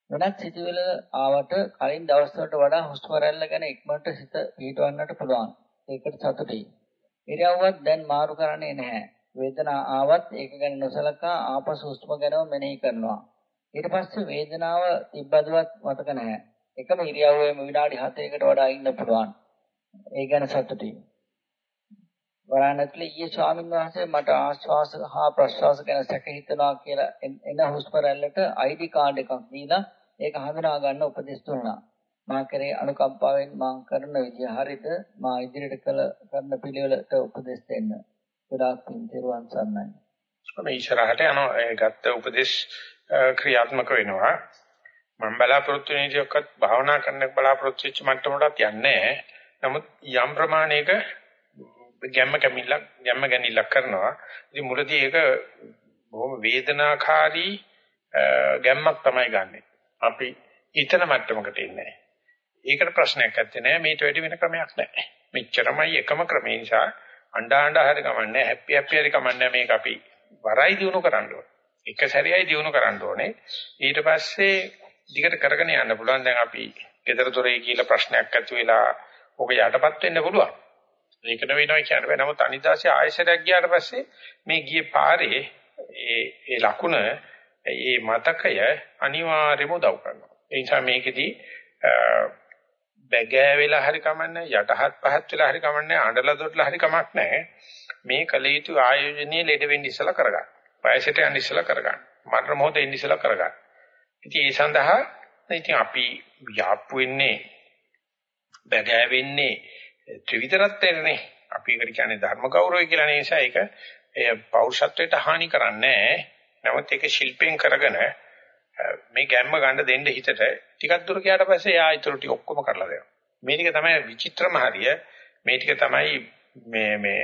වෙනත් සිතුවිලි ආවට කලින් දවස්වලට වඩා හුස්ම රැල්ල ගැන ඉක්මනට සිත පිටවන්නට පුළුවන්. ඒකට සතුටුයි. ඉරියව්වක් දැන් මාරු කරන්නේ නැහැ. වේදනාව ආවත් ඒක ගැන නොසලකා ආපසු හුස්ම ගැනම මෙනෙහි කරනවා. ඊට පස්සේ වේදනාව තිබ්බදවත් මතක නැහැ. එකම ඉරියව්වෙම විනාඩි 7කට වඩා ඉන්න පුළුවන්. ඒ ගැන සතුටුයි. වරණත්ලි ඊයේ ස්වාමීන් වහන්සේ මට ආශ්වාස හා ප්‍රශ්වාස ගැන සැක හිතනවා කියලා එන හුස්ම රැල්ලට ID කාඩ් එකක් දීලා ඒක හඳුනා ගන්න උපදෙස් දුන්නා. මා කරේ අනුකම්පාවෙන් මා කරන විදිය හරිද මා ඉදිරියට කළ කරන පිළිවෙලට උපදෙස් දෙන්න. ගොඩාක් පින් තිරුවන් සරණයි. මේ ඉස්සරහට යනවා ඒ ගත්ත උපදේශ ක්‍රියාත්මක වෙනවා. මම බලාපොරොත්තු වෙන ඉතියක්වත් භාවනා කරන්න බලාපොරොත්තු වෙච්ච මට්ටමකට යන්නේ නමුත් යම් ප්‍රමාණයක ගැම්ම කැමිල්ලක් ගැම්ම ගැනිල්ලක් කරනවා. ඉතින් මුලදී ඒක බොහොම වේදනාකාරී ගැම්මක් තමයි ගන්නෙ. අපි ඊතන මට්ටමකට ඉන්නේ. ඒකට ප්‍රශ්නයක් නැත්තේ නෑ මේට වැඩි වෙන ක්‍රමයක් නෑ. මෙච්චරමයි එකම ක්‍රමේ නිසා අඬා අඬා හරි කමන්නේ හැපි හැපි හරි කමන්නේ මේක අපි වරයි දිනු කරන්න ඕනේ. එක සැරේයි දිනු කරන්න ඕනේ. ඊට පස්සේ දිගට කරගෙන යන්න පුළුවන්. දැන් අපි ගෙදර දොරේ කියලා ප්‍රශ්නයක් ඇති වෙලා ඔක යටපත් වෙන්න පුළුවන්. ඒකට වෙනවා කියන්න බෑ. නමුත් අනිදාසේ ආයශරයක් ගියාට පස්සේ මේ ගියේ පාරේ ඒ ඒ ලකුණ ඒ මතකය අනිවාර්යයෙන්ම උදව් කරනවා. ඒ නිසා මේකෙදී බැගෑ වෙලා හරි කමන්නේ යටහත් පහත් වෙලා හරි කමන්නේ අඬලා දොටලා හරි කමක් නැහැ. මේ කලීතු ආයෝජනීය ලෙඩ වෙන්න ඉස්සලා කරගන්න. වයසට යන්න ඉස්සලා කරගන්න. මරණ මොහොතේ ඉන්න ඉස්සලා කරගන්න. ඉතින් ඒ සඳහා ඉතින් අපි යාප්පු වෙන්නේ බැගෑ වෙන්නේ ත්‍රිවිධ රත්නයනේ. අපි ඒකට කියන්නේ ධර්ම ගෞරවය කියලා නිසා ඒක ඒ පෞරුෂත්වයට හානි කරන්නේ නැහැ. නමුත් ඒක ශිල්පයෙන් කරගෙන මේ ගැම්ම ගන්න දෙන්න හිතට ටිකක් දුර ගියාට පස්සේ යා ඊටු ටික ඔක්කොම කරලා දෙනවා. මේ ටික තමයි විචිත්‍රම හරිය. මේ ටික තමයි මේ මේ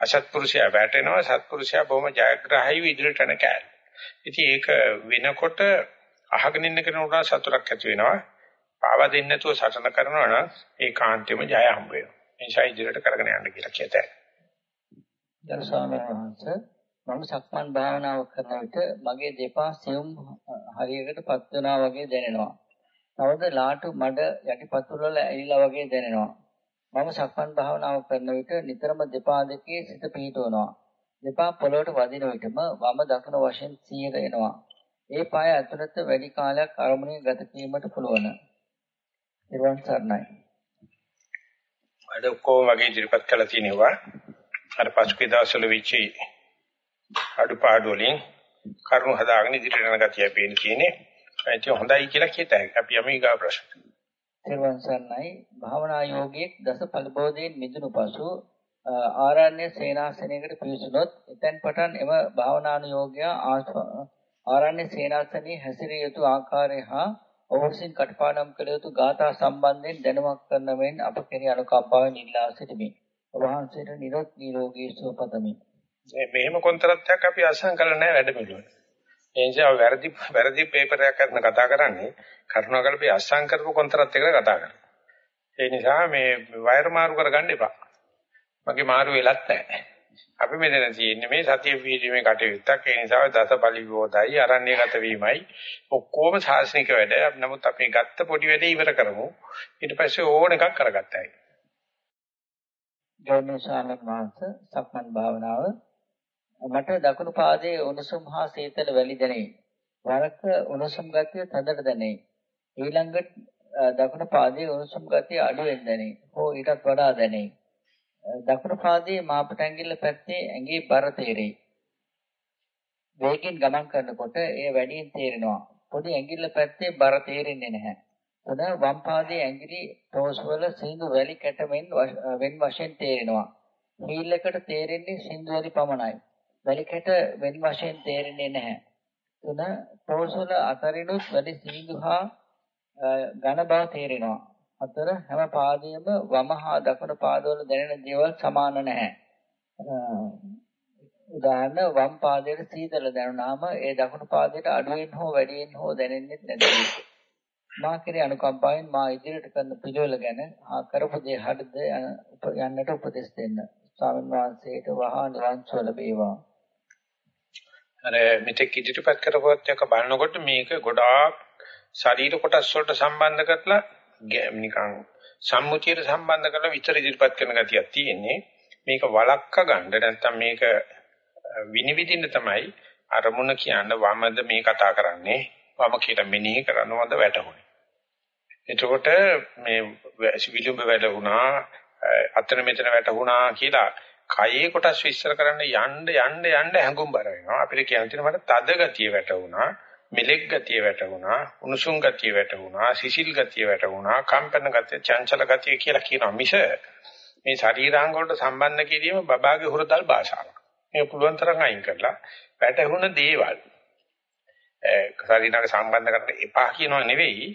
අසත්පුරුෂයා වැටෙනවා සත්පුරුෂයා බොහොම ජයග්‍රහීව ඉදිරියට යන කෑල්ල. ඉතින් ඒක වෙනකොට අහගෙන ඉන්න කෙනෙකුට සතුටක් ඇති වෙනවා. පාවා දෙන්නේ නැතුව සටන කරනවා නම් ඒ කාන්තෙම ජය හම්බ වෙනවා. ඒ නිසා ඉදිරියට කරගෙන යන්න කියලා කියතයි. ගරු ස්වාමීන් වහන්සේ මම සක්මන් භාවනාව කරන විට මගේ දෙපා සියුම් හරියකට පත් වෙනා වගේ දැනෙනවා. තවද ලාටු මඩ යටිපතුල් වල ඇලිලා වගේ දැනෙනවා. මම සක්මන් භාවනාව කරන විට නිතරම දෙපා දෙකේ සිත පිහිටවනවා. දෙපා පොළොවට වදින විටම වම දකුණ වශයෙන් සිහියට එනවා. ඒ පාය ඇතුළත වැඩි කාලයක් අරමුණේ ගත කිරීමට පුළුවන්. නිර්වාණ සරණයි. අද ඔක්කොම වගේ ඉදිරිපත් කළා තියෙනවා. අර පසුගිය දවස්වල විචි අඩුපාඩු වලින් කරුණු හදාගෙන ඉදිරියට යන ගතිය පේන තියෙන්නේ. ඒක හොඳයි කියලා කියතයි. අපි යමු ඊගා ප්‍රශ්න. තෙරුවන් සරණයි භාවනා යෝගයේ දස පරිබෝධයෙන් මිදුණු පසු ආරණ්‍ය සේනාසනයකට පිවිසුනොත් එතෙන් පටන් එම භාවනානුයෝගය ආරණ්‍ය සේනාසනයේ හැසිරිය යුතු ආකාරය හා ඔවුන්සින් කටපාඩම් කළ යුතු ගාථා සම්බන්ධයෙන් දැනුමක් කරන මෙන් අප කෙරෙහි අනුකම්පාවෙන් ඉල්ලා සිටිමි. ඔබ වහන්සේට නිරොග් නිරෝගී සුව පතමි. මෙහෙම කොන්ත්‍රාත්යක් අපි අසහන් කරලා නැහැ වැඩමිළුවට. ඒ නිසා වැරදි වැරදි පේපර් එකක් කරන කතා කරන්නේ කරුණාකර අපි අසහන් කරපු කොන්ත්‍රාත් එකකට කතා කරනවා. ඒ නිසා මේ වයර් මාරු කරගන්න එපා. මගේ මාරු වෙලත් නැහැ. අපි මෙතන තියෙන්නේ මේ සතිය පිළිීමේ කටයුත්තක්. ඒ නිසා දසපලි විෝධයි අරණ්‍යගත වීමයි ඔක්කොම සාසනික වැඩ. නමුත් අපි ගත්ත පොඩි වැඩේ ඉවර කරමු. ඊට පස්සේ ඕන එකක් කරගත්තා. ගෞරවනීය ස්වාමීන් වහන්සේ සක්මන් භාවනාව මට දකුණු පාදයේ උණුසුම් හා සීතල වැලි දැනේ. වරක උණුසුම් ගතිය තදට දැනේ. ඊළඟට දකුණු පාදයේ උණුසුම් ගතිය අඩුවෙන් දැනේ. හෝ ඊටත් වඩා දැනේ. දකුණු පාදයේ මාපට ඇඟිල්ල පැත්තේ ඇඟේ බර තේරෙයි. වේගෙන් ගමන් කරනකොට එය වැඩියෙන් තේරෙනවා. පොඩි ඇඟිල්ල පැත්තේ බර තේරෙන්නේ නැහැ. තද වම් පාදයේ ඇඟිලි තෝස්වල සිඳු වැලි කැටමෙන් වෙන් වශයෙන් තේරෙනවා. හීල් එකට තේරෙන්නේ සිඳු වැලි පමණයි. වැලි කැට වෙන් වශයෙන් තේරෙන්නේ නැහැ. තුන තෝස්වල අතරිනුත් වැඩි සිඳු හා ඝන බව තේරෙනවා. හතර හැම පාදයේම වම හා දකුණු පාදවල දැනෙන දේවල් සමාන නැහැ. උදාහරණ වම් පාදයේ සීතල දැනුනාම ඒ දකුණු පාදයට අඩුවෙන් හෝ වැඩියෙන් හෝ දැනෙන්නේ නැති. මා කෙරේ අනුකම්පාවෙන් මා ඉදිරියට කරන පිළිවෙල ගැන ආ කරපු දේ හරිද යන්නට උපදෙස් දෙන්න. ස්වාමීන් වහන්සේට වහා නිවන් සුව ලැබේවා. අර මෙතෙක් ඉදිරිපත් කරපුවත් එක බලනකොට මේක ගොඩාක් ශරීර කොටස් වලට සම්බන්ධ කරලා නිකන් සම්මුතියට සම්බන්ධ කරලා විතර ඉදිරිපත් කරන ගතියක් තියෙන්නේ. මේක වළක්ක ගන්න නැත්නම් මේක විනිවිදින්න තමයි අරමුණ කියන්නේ වමද මේ කතා කරන්නේ වම කියලා මෙනෙහි කරනවද වැටුනේ. එතකොට මේ විලුඹ වැටුණා අතන මෙතන වැටුණා කියලා කයේ කොටස් විස්තර කරන්න යන්න යන්න යන්න හැඟුම්බර වෙනවා. අපිට කියන්න තියෙන මට තද ගතිය වැටුණා. මෙලෙක් ගතිය වැටුණා, උණුසුම් ගතිය වැටුණා, සිසිල් ගතිය වැටුණා, කම්පන ගතිය, චංචල ගතිය කියලා කියනවා මිස මේ ශරීරාංග වලට සම්බන්ධ කිරීම බබාගේ හුරතල් භාෂාවක්. මේ පුළුවන් තරම් අයින් කරලා වැටහුණ දේවල් ශරීරාංග සම්බන්ධ කරන්න එපා කියනව නෙවෙයි.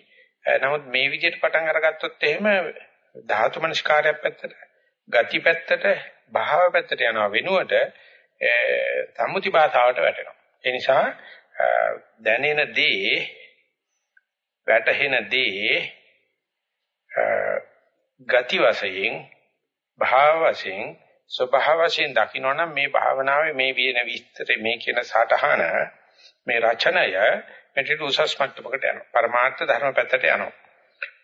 නමුත් මේ විදිහට පටන් අරගත්තොත් එහෙම ධාතු මනස්කාරයක් පැත්තට, ගති පැත්තට, භාව පැත්තට යනවා වෙනුවට සම්මුති භාෂාවට වැටෙනවා. ඒ නිසා දැනෙන දේ වැටහෙන දේ ගති වශයෙන් භාව වශයෙන් ස්වභාව වශයෙන් දකින්නනම් මේ භාවනාවේ මේ වින විස්තර මේ කියන සටහන මේ රචනය මෙතන උසස් මට්ටමකට යනවා. පරමාර්ථ ධර්ම පැත්තට යනවා.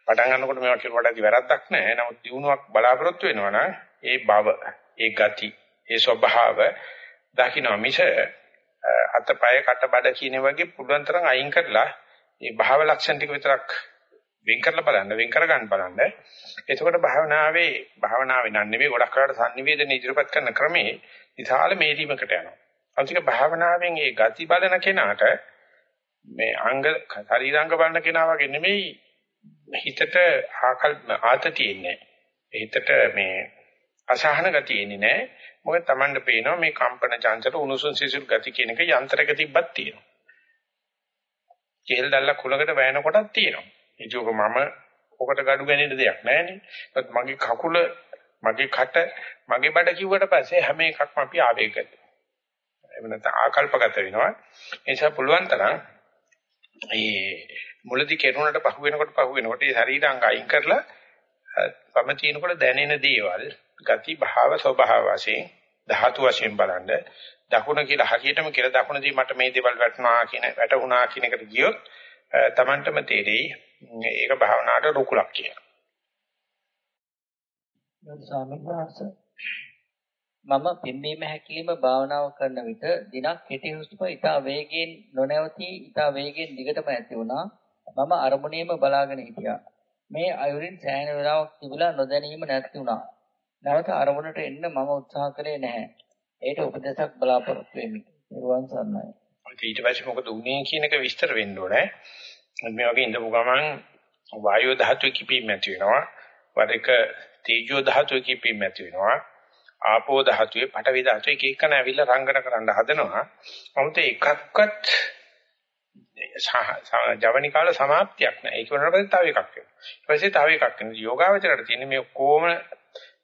පටන් ගන්නකොට මේවා කියනකොට ඇති වැරද්දක් නැහැ. නමුත් දිනුවක් බලාපොරොත්තු වෙනවා නම් ඒ බව, ඒ ගති, ඒ ස්වභාව දකින්න මිස අතපය කටබඩ කියන වගේ පුළුවන් තරම් අයින් කරලා මේ භාව ලක්ෂණ ටික විතරක් වෙන් කරලා බලන්න වෙන් කර ගන්න බලන්න. එතකොට භාවනාවේ භාවනාවේ නන් නෙවෙයි ගොඩක් වෙලාවට sannivedana ඉදිරිපත් කරන ක්‍රමේ විශාල මේරීමකට යනවා. අන්තික භාවනාවෙන් ඒ ගති බලන කෙනාට මේ අංග ශරීරාංග බලන කෙනා වගේ නෙමෙයි හිතට ආකල් ආතතිය ඉන්නේ. හිතට මේ අසහන ගතිය ඉන්නේ නැහැ. මොකද Tamanට පේනවා මේ කම්පන චංචල උණුසුම් සිසිල් ගති කියන එක යන්ත්‍රයක තිබ්බක් තියෙනවා. කෙහෙල් දැල්ලා කුලකට වැයෙන කොටක් තියෙනවා. ඒක මම ඔකට gadu ගැනීම දෙයක් නැහැනේ. ඒත් මගේ කකුල, මගේ කට, මගේ බඩ කිව්වට පස්සේ හැම එකක්ම අපි ආවේගද. එහෙම නැත්නම් ආකල්පගත වෙනවා. ඒ නිසා පුළුවන් තරම් මේ මුලදී කෙරුණට පහු වෙනකොට පහු වෙනකොට ඒ ශරීරාංග අයින් කරලා වම තිනකොට දැනෙන දේවල් ගති භාව ස්වභාව වශයෙන් ධාතු වශයෙන් බලන්න දකුණ කියලා හරියටම කියලා දකුණදී මට මේ දේවල් වැටුණා කියන වැටුණා කියන එකට ගියොත් Tamanටම තේරෙයි ඒක භාවනාවට රුකුලක් කියලා. මම පිම්බීම හැකිලිම භාවනාව කරන විට දිනක් කෙටි හුස්ම ඉතා වේගයෙන් නොනැවතී ඉතා වේගයෙන් දිගටම ඇති වුණා. මම අරමුණේම බලාගෙන හිටියා. මේ අයුරින් සෑහෙන වෙලාවක් තිබුණා නොදැනීම නැති වුණා. නැවත අරමුණට එන්න මම උත්සාහ කළේ නැහැ. ඒට උපදේශක් බලාපොරොත්තු වෙමි. නිර්වාණ සරණයි. ඊට පස්සේ මොකද උනේ කියන එක විස්තර වෙන්න ඕනේ. මේ වගේ ඉඳපු ගමන් වායෝ ධාතුවේ කිපීම ඇති වෙනවා. වර එක තේජෝ ධාතුවේ කිපීම ඇති වෙනවා. ආපෝ ධාතුවේ පඨවි ධාතුවේ එක එකන ඇවිල්ලා රංගන කරන්න හදනවා. 아무ත එකක්වත් ජවනිකාල සමාප්තියක් නෑ. ඒක වෙනකොට තව එකක් වෙනවා. ඊට පස්සේ තව එකක් වෙනවා. යෝගාවචරයට තියෙන මේ ඔක්කොම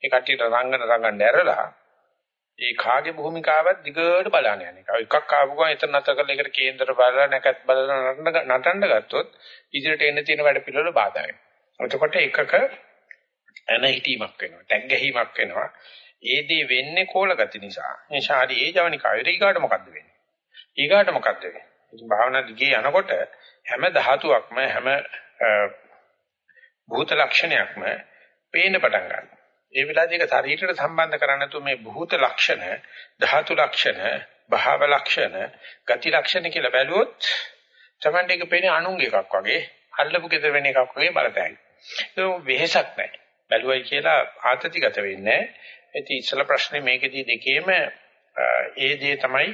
ඒ කට්ටියට රංගන රංගන්න ඇරලා ඒ කාගේ භූමිකාවත් දිගට බලන්න යන එක. එකක් ආපු ගමන් එතන නැතර කරලා ඒකට කේන්දර බලලා නැකත් බලලා නටන්න ගත්තොත් ඉදිරියට එන්න තියෙන වැඩ පිළිවෙල බාධා වෙනවා. එතකොට එකක එන හිටීමක් වෙනවා. ටැග් ගැහිමක් වෙනවා. ඒ දේ වෙන්නේ කෝල ගති නිසා. මේ ශාරී ඒ ජවනිකාවේ ඊගාට මොකද්ද වෙන්නේ? ඊගාට මොකද්ද වෙන්නේ? ඉතින් භාවනා දිගේ යනකොට හැම ධාතුවක්ම හැම භූත ලක්ෂණයක්ම පේන්න පටන් ගන්නවා. ඒ වෙලාවේදී ඒක ශරීරයට සම්බන්ධ කරන්නේ නැතුව මේ භූත ලක්ෂණ, ධාතු ලක්ෂණ, භාව ලක්ෂණ, ගති ලක්ෂණ කියලා බැලුවොත් තමයි ඒක පේන්නේ අණුංග එකක් වගේ, අල්ලපු ගෙදර වෙන එකක් වගේ බලතැයි. ඒක වෙහෙසක් නැහැ. බැලුවයි කියලා ආතතිගත වෙන්නේ නැහැ. ඉතින් ප්‍රශ්නේ මේකෙදී දෙකේම ඒ දේ තමයි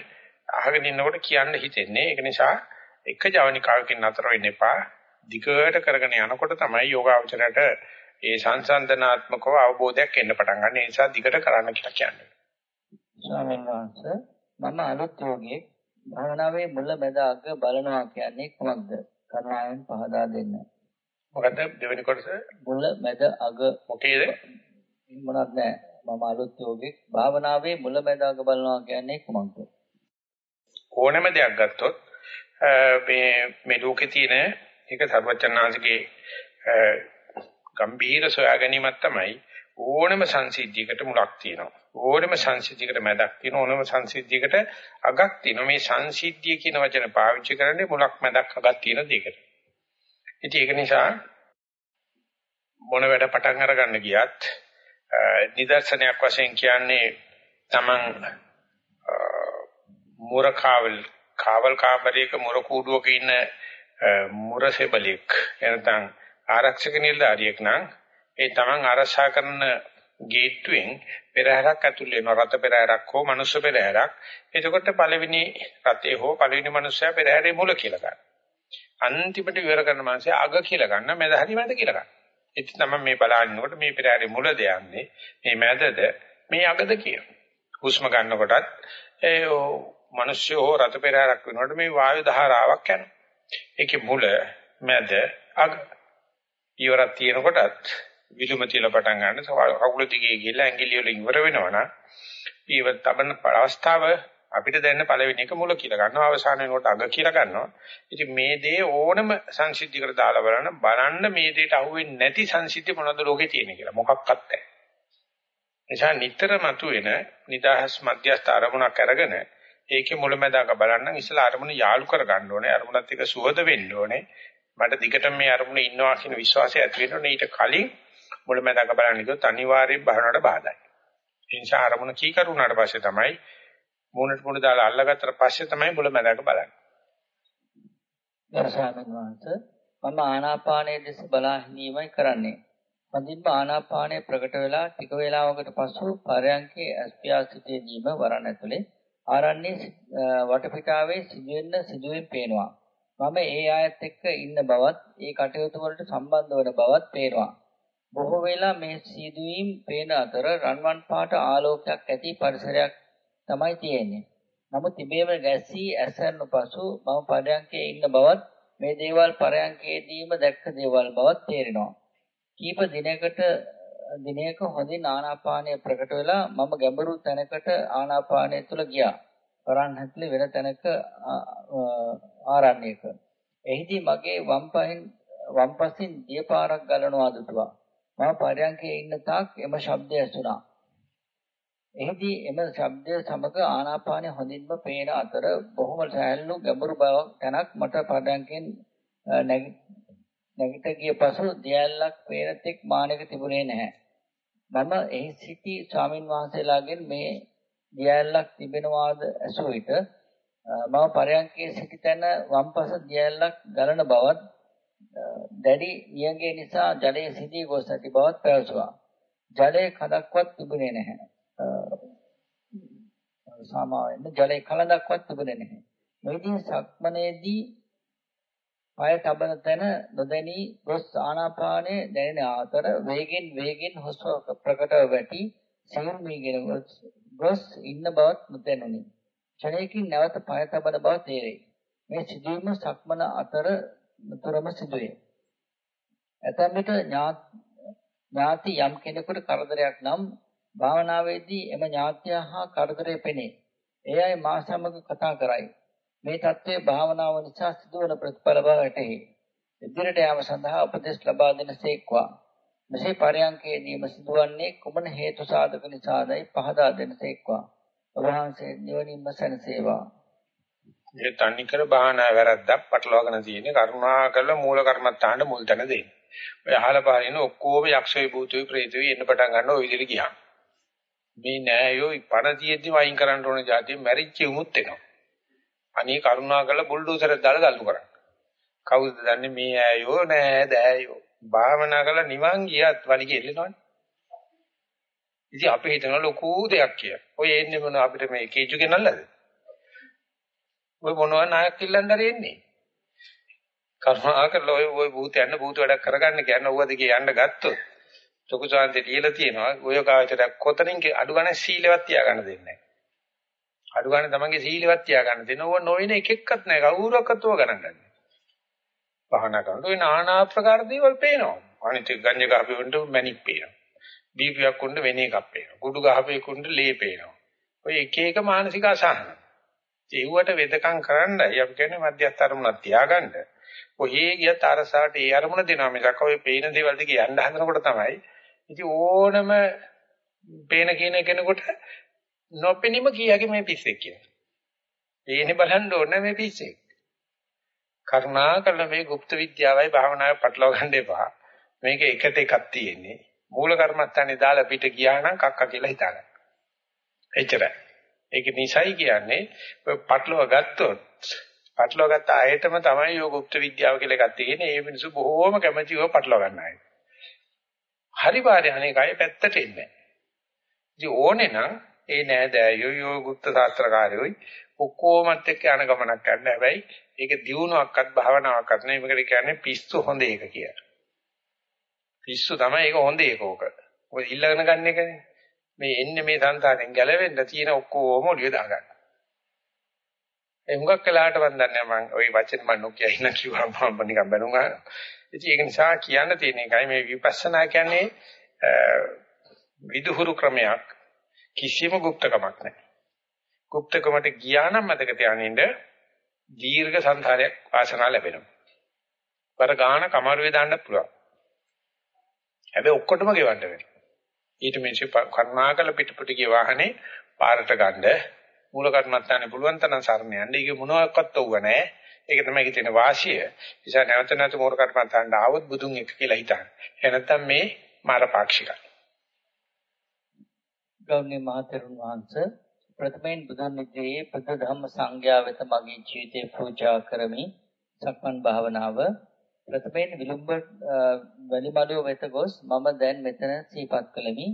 අහගෙන ඉන්නකොට කියන්න හිතෙන්නේ. ඒක නිසා එක ජවනිකාවකින් නතර වෙන්න එපා. දිගට කරගෙන යනකොට තමයි යෝගාවචරයට ඒ සංසන්දනාත්මකව අවබෝධයක් එන්න පටන් ගන්න. ඒ නිසා දිගට කරන්න කියලා කියන්නේ. ස්වාමීන් වහන්සේ මම අලුත් යෝගයේ භාවනාවේ මුල මැද අග බලනවා කියන්නේ කොහොමද? කරුණාවෙන් පහදා දෙන්න. මොකද දෙවෙනි කොටස? මුල මැද අග මොකේද? මොනවත් නැහැ. මම අලුත් යෝගයේ භාවනාවේ මුල මැද අග බලනවා කියන්නේ කොහොමද? ඕනෑම දෙයක් ගත්තොත් මේ මේ ලෝකේ තියෙන එක සර්වචන්නාංශගේ ගම්භීර සොයා ගැනීමක් තමයි ඕනම සංසිද්ධියකට මුලක් තියෙනවා. ඕනම සංසිද්ධියකට මැදක් තියෙනවා. ඕනම සංසිද්ධියකට අගක් තියෙනවා. මේ සංසිද්ධිය කියන වචන පාවිච්චි කරන්නේ මුලක් මැදක් අගක් තියෙන දෙයකට. ඉතින් ඒක නිසා මොන වැඩ පටන් අරගන්න ගියත් නිදර්ශනයක් වශයෙන් කියන්නේ Taman මුරකාවල් කාවල් කාමරයක මුර කූඩුවක ඉන්න මුරසෙබලෙක් එනතන් ආරක්ෂක නිලධාරියෙක් නම් ඒ තමන් ආරක්ෂා කරන ගේට්ටුවෙන් පෙරහැරක් ඇතුල් වෙනවා රත පෙරහැරක් හෝ මනුස්ස පෙරහැරක් එතකොට පළවෙනි රතේ හෝ පළවෙනි මනුස්සයා පෙරහැරේ මුල කියලා ගන්න. අන්තිමට විවර කරන මාංශය අග කියලා ගන්න මැද හරි මැද කියලා ගන්න. ඉතින් තමයි මේ බලන්නකොට මේ පෙරහැරේ මුලද යන්නේ මේ මැදද මේ අගද කියන. හුස්ම ගන්නකොටත් ඒ මිනිස්සු හෝ රත පෙරහැරක් වෙනකොට මේ වායු ධාරාවක් යනවා. ඒකේ මුල මැද අග ඊවරක් තියෙනකොටත් විලුම තියලා පටන් ගන්න කකුල දිගේ ගිහලා ඇඟිලි වල ඉවර වෙනවනම් ඊව තබන අවස්ථාව අපිට දැනෙන පළවෙනි එක මුල කියලා ගන්නවා අවසාන වෙනකොට අග කියලා ගන්නවා. ඉතින් මේ දේ ඕනම සංසිද්ධියකට දාලා බලන්න බලන්න මේ දෙයට අහුවෙන්නේ නැති සංසිද්ධිය මොනවද ලෝකේ තියෙන්නේ කියලා. මොකක්වත් නැහැ. එනිසා නිතර මතුවෙන නිදාහස් මධ්‍යස්ථ අරමුණක් අරගෙන ඒකේ මුලැමැදාක බලන්න ඉස්සලා අරමුණ යාලු කර ගන්න ඕනේ. අරමුණත් එක්ක සුවද වෙන්න ඕනේ. මට දිගටම මේ අරමුණ ඉන්නවා කියන විශ්වාසය ඇති වෙන්න ඕනේ. ඊට කලින් මුලැමැදාක බලන්න ගියොත් අනිවාර්යයෙන් භාවනාවට බාධායි. ඒ නිසා අරමුණ කීකරුණාට පස්සේ තමයි මූණට මූණ දාලා අල්ලගත්තට පස්සේ තමයි මුලැමැදාක බලන්නේ. දර්ශාමෙන් වහන්සේ මම ආනාපානයේ දෙස බලා හිඳීමයි කරන්නේ. හොඳින්ම ආනාපානය ප්‍රකට වෙලා ටික වේලාවකට පසු පරයන්කේ ඇස්පියා සිටීම වරණ ඇතුලේ ආරණ්‍ය වටපිටාවේ සිදුවෙන්න සිදුවෙන් පේනවා. මම ඒ ආයත් එක්ක ඉන්න බවත් ඒ කටයුතු වලට සම්බන්ධ වන බවත් පේනවා. බොහෝ වෙලා මේ සිදුවීම් පේන අතර රන්වන් පාට ආලෝකයක් ඇති පරිසරයක් තමයි තියෙන්නේ. නමුත් තිබේම ගැසී ඇසෙන පසු මම පරයන්කේ ඉන්න බවත් මේ දේවල් පරයන්කේදීම දැක්ක දේවල් බවත් තේරෙනවා. කීප දිනයකට දිනයක හොඳින් ආනාපානය ප්‍රකට වෙලා මම ගැඹුරු තැනකට ආනාපානය තුල ගියා. වරන් හැట్లේ වෙන තැනක ආරණ්‍යයක. එහිදී මගේ වම් පහින් වම් පසින් දියපාරක් ගලනවා දුටුවා. මම පරයන්කේ ඉන්න තාක් එම ශබ්දය ඇසුණා. එහිදී එම ශබ්දය සමග ආනාපානය හොඳින්ම පේන අතර බොහොම සෑහළු ගැඹුරු බව තැනක් මට පරයන්කෙන් නැගිට ගිය පසු දියැලක් පේන තෙක් මානෙක තිබුණේ නැහැ. මම එහි සිටි ස්වාමින් වහන්සේලාගෙන් මේ දියැලක් තිබෙනවාද ඇසුව විට මම පරයන්කේ සිටි තැන වම්පස දියැලක් ගලන බවත් දැඩි නියඟේ නිසා ජලයේ සිදී ගොස් ඇති බවත් පැවසුවා. ජලයේ කඩක්වත් තිබුණේ නැහැ. සාමාන්‍යයෙන් ජලයේ කලඳක්වත් තිබුණේ නැහැ. මේ දින සක්මනේදී පය තබන තැන නොදැනී ගොස් ආනාපානයේ දැනෙන අතර වේගෙන් වේගෙන් හුස්ම ප්‍රකටව වැටි සිහින් මීගෙන ගොස් ඉන්න බවත් නොදැනුනි. ක්ෂණයකින් නැවත පය තබන බව තේරේ. මේ සිදුවීම සක්මන අතර නතරම සිදුවේ. ඇතැම් විට ඥාති යම් කෙනෙකුට කරදරයක් නම් භාවනාවේදී එම ඥාතිය හා කරදරේ පෙනේ. ඒ අය මා සමග කතා කරයි. මේ தત્ත්වයේ භාවනාව නිසා සිදුවන ප්‍රතිඵල බව වැටහි. ඉදිරියට යාම සඳහා උපදෙස් ලබා දෙන සේක්වා. මෙසේ පරයන්කේදීම සිදුවන්නේ කුමන හේතු සාධක නිසාදයි පහදා දෙන සේක්වා. වහන්සේ නිවනින්ම සැනසේවා. මේ තන්නිකර බාහනා වැරද්දක් පටලවාගෙන තියෙන්නේ කරුණා කළ මූල කර්මත්තාන්ට මුල් තැන දෙන්න. ඔය අහලා පාරින ඔක්කොම යක්ෂයෝ භූතයෝ ප්‍රේතයෝ එන්න පටන් ගන්නවා ওই විදිහට ගියා. මේ නෑයෝ පණ තියෙද්දි වයින් කරන්න ඕන જાතිය මැරිච්ච උමුත් එනවා. අනේ කරුණා කළ බුල්ඩෝසරයක් දාලා දල්ලු කරන්න. කවුද දන්නේ මේ ඈයෝ නෑ දෑයෝ. භාවනා කළ නිවන් ගියත් වලිගෙ එල්ලෙනවනේ. ඉතින් අපි හිතන ලොකු දෙයක් කියලා. ඔය එන්නේ මොන අපිට මේ කේජු ගෙනල්ලාද? ඔය මොනවා නායක කිල්ලන් දරෙන්නේ? කරුණා කරලා ඔය ඔය භූත යන්න භූත වැඩක් කරගන්න කියන ඕවා දිගේ යන්න ගත්තොත් ලොකු සාන්තේ ලියලා තියෙනවා ඔය කායතරක් කොතනින් අඩු ගන්න සීලවත් තියාගන්න දෙන්නේ නැහැ. අඩු ගන්න තමන්ගේ සීලවත් තියාගන්න දෙන ඕව නොවන එක එක්කත් නැහැ කවුරක්වත් ඕව ගණන් ගන්න. පහන කරනකොට ওই নানা ආකාර දේවල් පේනවා. අනිත් ගංජ ගහපෙවුන්ට මැණික් පේනවා. දීපයක් උණ්ඩ වෙන එකක් පේනවා. කුඩු ගහපෙකුන්ට ලේ පේනවා. ඔය එක එක මානසික අසහන. ඒවට වෙදකම් කරන්නයි අපි කියන්නේ මධ්‍යස්ථ අරමුණක් තියාගන්න. කොහේ ගියත් අරසාවට ඒ අරමුණ දෙනවා මිසක් ඔය පේන දේවල් දිගේ යන්න හදනකොට තමයි ඉතින් ඕනම පේන කියන කෙනෙකුට නොපෙනීම කීයගේ මේ පිස්සෙක් කියලා. ඒනේ බලන්න ඕනේ මේ පිස්සෙක්. කරුණා කරලා මේ গুপ্ত විද්‍යාවයි භාවනාවයි පටලවා ගන්න එපා. මේක එකට එකක් තියෙන්නේ. මූල කර්මස්ථානේ දාලා පිට ගියා නම් කක්ක කියලා හිතාගන්න. එච්චරයි. ඒක නිසයි කියන්නේ ඔය පටලව ගත්තොත් පටලව ගත්ත අයෙතම තමයි යෝග උක්ත විද්‍යාව කියලා එකක් තියෙන්නේ. ඒ මිනිස්සු බොහෝම කැමැතිව පටලව ගන්න අය. හරි පාරේ අනේක අය පැත්තට එන්නේ නැහැ. ඕනේ නම් ඒ නෑ දෑයෝ යෝග උක්ත ශාස්ත්‍රකාරයෝයි ඔක්කොමත් එක්ක යන ගමනක් ගන්න. හැබැයි ඒක දියුණුවක්වත් භාවනාවක්වත් නෙමෙයි. මේකට කියන්නේ පිස්සු හොඳ එක කියලා. පිස්සු තමයි ඒක හොඳ ඒක ඕක. ඔය ඉල්ලගෙන ගන්න එකනේ. මේ එන්නේ මේ සංසාරයෙන් ගැලවෙන්න තියෙන ඔක්කොම ඔලිය දාගන්න. ඒ හුඟක් කලකට මම දන්නේ මම ওই වචන මම නොකිය ඉන්න කිව්වා මම නිකන් බැලුණා. ඉතින් ඒක නිසා කියන්න තියෙන එකයි මේ විපස්සනා කියන්නේ විදුහුරු ක්‍රමයක් කිසිම গুপ্তකමක් නැහැ. গুপ্তකමට ගියා නම් මතක තියානින්ද දීර්ඝ සංසාරයක් වාසනාව ලැබෙනවා. වර ගාන කමාරුවේ දාන්න පුළුවන්. හැබැයි ඔක්කොටම ගෙවන්න වෙනවා. ඊට මෙච්ච කරුණාකල පිටපොට ගිය වාහනේ පාරට ගන්න මූල කර්මත්තානේ පුළුවන් තරම් සරණ යන්න. ඒක මොනවාක්වත් ඔව්ව නැහැ. ඒක තමයි ඒකේ තියෙන වාසිය. නිසා නැවත නැවත මූල කර්මත්තාන්ට ආවොත් බුදුන් එක කියලා හිතන්න. එහෙ නැත්නම් මේ මාරපාක්ෂිකයි. ගෞරවනීය මහතෙරුන් වහන්සේ ප්‍රථමයෙන් බුදුන් විද්‍යාවේ බුද්ධ ධම්ම සංඥා වෙත මගේ ජීවිතේ පූජා කරමි. සක්මන් භාවනාව ප්‍රථමයෙන් විලුඹ වැලිමඩුව වෙත ගොස් මම දැන් මෙතන සිහිපත් කළෙමි.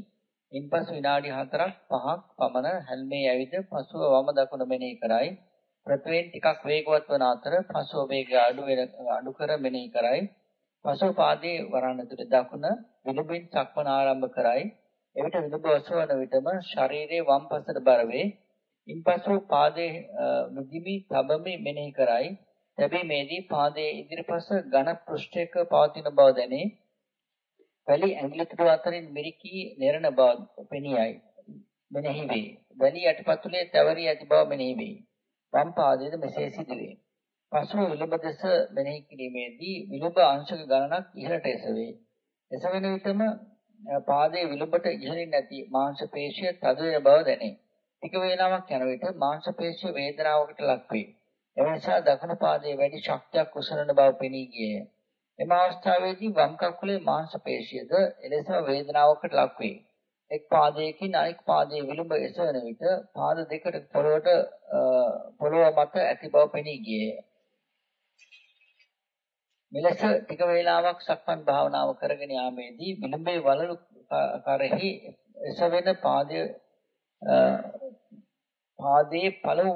ඉන්පසු විනාඩි 4ක් 5ක් පමණ හැල්මේ ඇවිද පසුව වම දකුණ මෙනෙහි කරයි. ප්‍රථමයෙන් ටිකක් වේගවත් වන අතර පසුව වේගය අඩු වෙන අඩු කර මෙනෙහි කරයි. පසුව පාදයේ වරණතුට දකුණ විලුඹින් සක්මන ආරම්භ කරයි. එවිට විලුඹ ඔසවන විටම ශරීරයේ වම් පසට බර වේ. ඉන්පසු පාදයේ මුදිමි තබමි මෙනෙහි කරයි. තැබීමේදී පාදයේ ඉදිරිපස ඝන පෘෂ්ඨයක පවතින බව දැනේ. වැලි ඇඟිලි තුඩු අතරින් මිරිකී නිරණ බව පෙනියයි. මෙනෙහි වේ. වැලි යටිපතුලේ තැවරී ඇති බව මෙනෙහි වේ. වම් පාදයේද මෙසේ සිදුවේ. පසුව විලුඹ දෙස මෙනෙහි කිරීමේදී විලුඹ අංශක ගණනක් ඉහළට එසවේ. එසවෙන විටම පාදයේ විලුඹට ඉහළින් ඇති මාංශ පේශිය තද වෙන බව දැනේ. ටික වේලාවක් යන විට මාංශ පේශිය වේදනාවකට ලක් වේ. එවනිසා දකුණු පාදයේ වැඩි ශක්තියක් උසරන බව පෙනී ගියේය. එම අවස්ථාවේදී වම් කකුලේ මාංශ පේශියද එලෙසම වේදනාවකට ලක් වේ. එක් පාදයකින් අනෙක් පාදයේ විලුඹ එසවන විට පාද දෙකට පොළොවට පොළොව මත ඇති බව පෙනී ගියේය. මෙලෙස ටික වේලාවක් සක්මන් භාවනාව කරගෙන යාමේදී විලුඹේ වලලු කරෙහි එසවෙන පාදයේ පාදයේ පළමු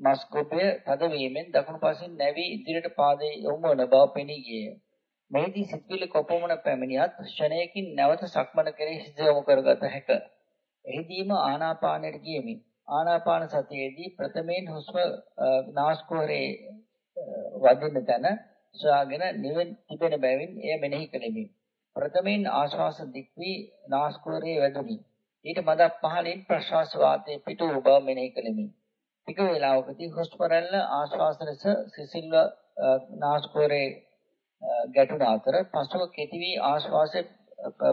මස් කොටය තද වීමෙන් දකුණු පසින් නැවි ඉදිරියට පාදයේ යොමු වන බව පෙනී ගියේය. මෙහිදී සිත්විලි කොපමණ පැමිණියත් ක්ෂණයකින් නැවත සක්මන කෙරෙහි සිත යොමු කරගත හැක. එහිදීම ආනාපානයට ගියමි. ආනාපාන සතියේදී ප්‍රථමයෙන් හුස්ම නාස්කුහරේ වදින තැන සොයාගෙන නිවෙන් තිබෙන බැවින් එය මෙනෙහි කළෙමි. ප්‍රථමයෙන් ආශ්වාස දික් වී නාස්කුහරේ වැදුනි. ඊට මදක් පහළින් ප්‍රශ්වාස වාතයේ පිටු බව මෙනෙහි කළෙමි. ටික වේලාවකදී හුස්ම රැල්ල ආශ්වාස ලෙස සිසිල්ව නාස්කුහරේ ගැටුණ අතර පසුව කෙටි වී ආශ්වාසයේ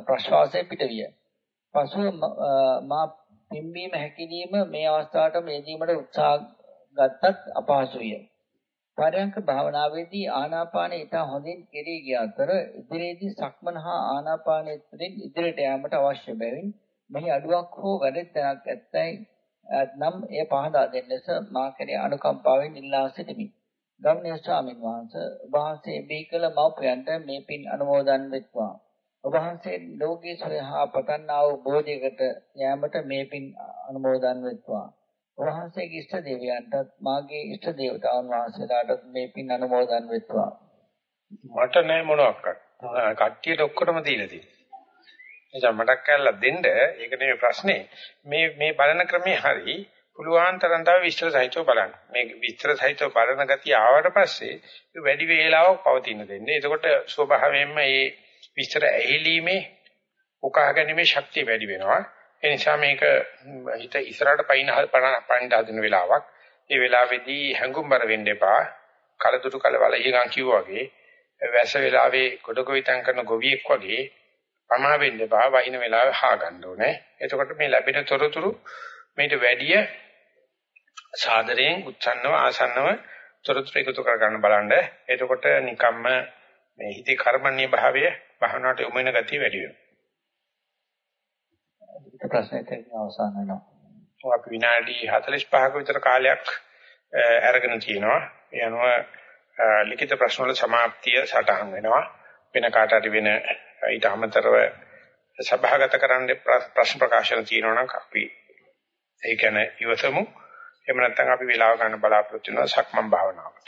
ප්‍රශ්වාසයේ පිටවිය. පසුව මා පිම්බීම හැකිලිම මේ අවස්ථාවට මේදීමට උත්සාහ ගත්තත් අපහසුය. පරයන්ක භාවනාවේදී ආනාපානය ඊට හොඳින් කෙරී ගිය අතර ඉදිරියේදී සක්මන හා ආනාපානය තුළින් ඉදිරියට යාමට අවශ්‍ය බැවින් මෙහි අඩුවක් හෝ වැඩි තැනක් ඇත්තයි නම් එය පහදා දෙන්න ලෙස මා කෙරේ අනුකම්පාවෙන් ඉල්ලා සිටිමි. ගෞරවනීය ස්වාමීන් වහන්සේ වහන්සේ බීකල මව්පියන්ට මේ පින් අනුමෝදන් වෙත්වා. ඔබ වහන්සේ ලෝකේ සොයහා පතන්නා වූ බෝධියකට යෑමට මේ පින් අනුමෝදන් වෙත්වා. ඔබ වහන්සේගේ ඉෂ්ට දේවයන්ටත් මාගේ ඉෂ්ට දේවතාවුන් වහන්සේලාටත් මේ පින් අනුමෝදන් වෙත්වා. මට නෑ මොනවාක්වත්. කට්ටියට ඔක්කොටම දීලා තියෙනවා. එනිසා මටක් කැල්ලක් දෙන්න ඒක නෙමෙයි ප්‍රශ්නේ. මේ මේ බලන ක්‍රමේ හරි පුළුවන් තරම් තව විස්තර සහිතව බලන්න. මේ විස්තර සහිතව බලන ගතිය ආවට පස්සේ වැඩි වේලාවක් පවතින දෙන්නේ. එතකොට ස්වභාවයෙන්ම මේ විස්තර ඇහිලීමේ උකහා ගැනීමේ ශක්තිය වැඩි වෙනවා. ඒ නිසා මේක හිත ඉස්සරහට පයින් පයින් හදන වෙලාවක්. ඒ වෙලාවේදී හැඟුම්බර වෙන්න එපා. කලදුරු කල වල ඊගන් කිව්වා වගේ වැස වෙලාවේ ගොඩගොවිතැන් කරන ගොවියෙක් වගේ පමා වෙන්න එපා. වහින වෙලාවේ හා ගන්න ඕනේ. එතකොට මේ ලැබෙන තොරතුරු මේට වැඩිය සාදරයෙන් උච්චන්නව ආසන්නව තොරතුරු එකතු කර ගන්න බලන්න. එතකොට නිකම්ම මේ හිතේ කර්මන්නේ භාවය භවනාට යොමු වෙන ගතිය වැඩි වෙනවා. ප්‍රශ්නෙට අවසන් වෙනවා. අපි විනාඩි 45ක විතර කාලයක් අරගෙන තිනවා. ඒ අනුව ලිඛිත ප්‍රශ්න වල સમાප්තිය සටහන් වෙනවා. වෙන කාට හරි වෙන ඊට අමතරව සභාගත කරන්න ප්‍රශ්න ප්‍රකාශන තියෙනවා නම් අපි ඒ කියන්නේ ඉවසමු. එහෙම නැත්නම් අපි වෙලාව ගන්න බලාපොරොත්තු වෙනවා සක්මන් භාවනාවට.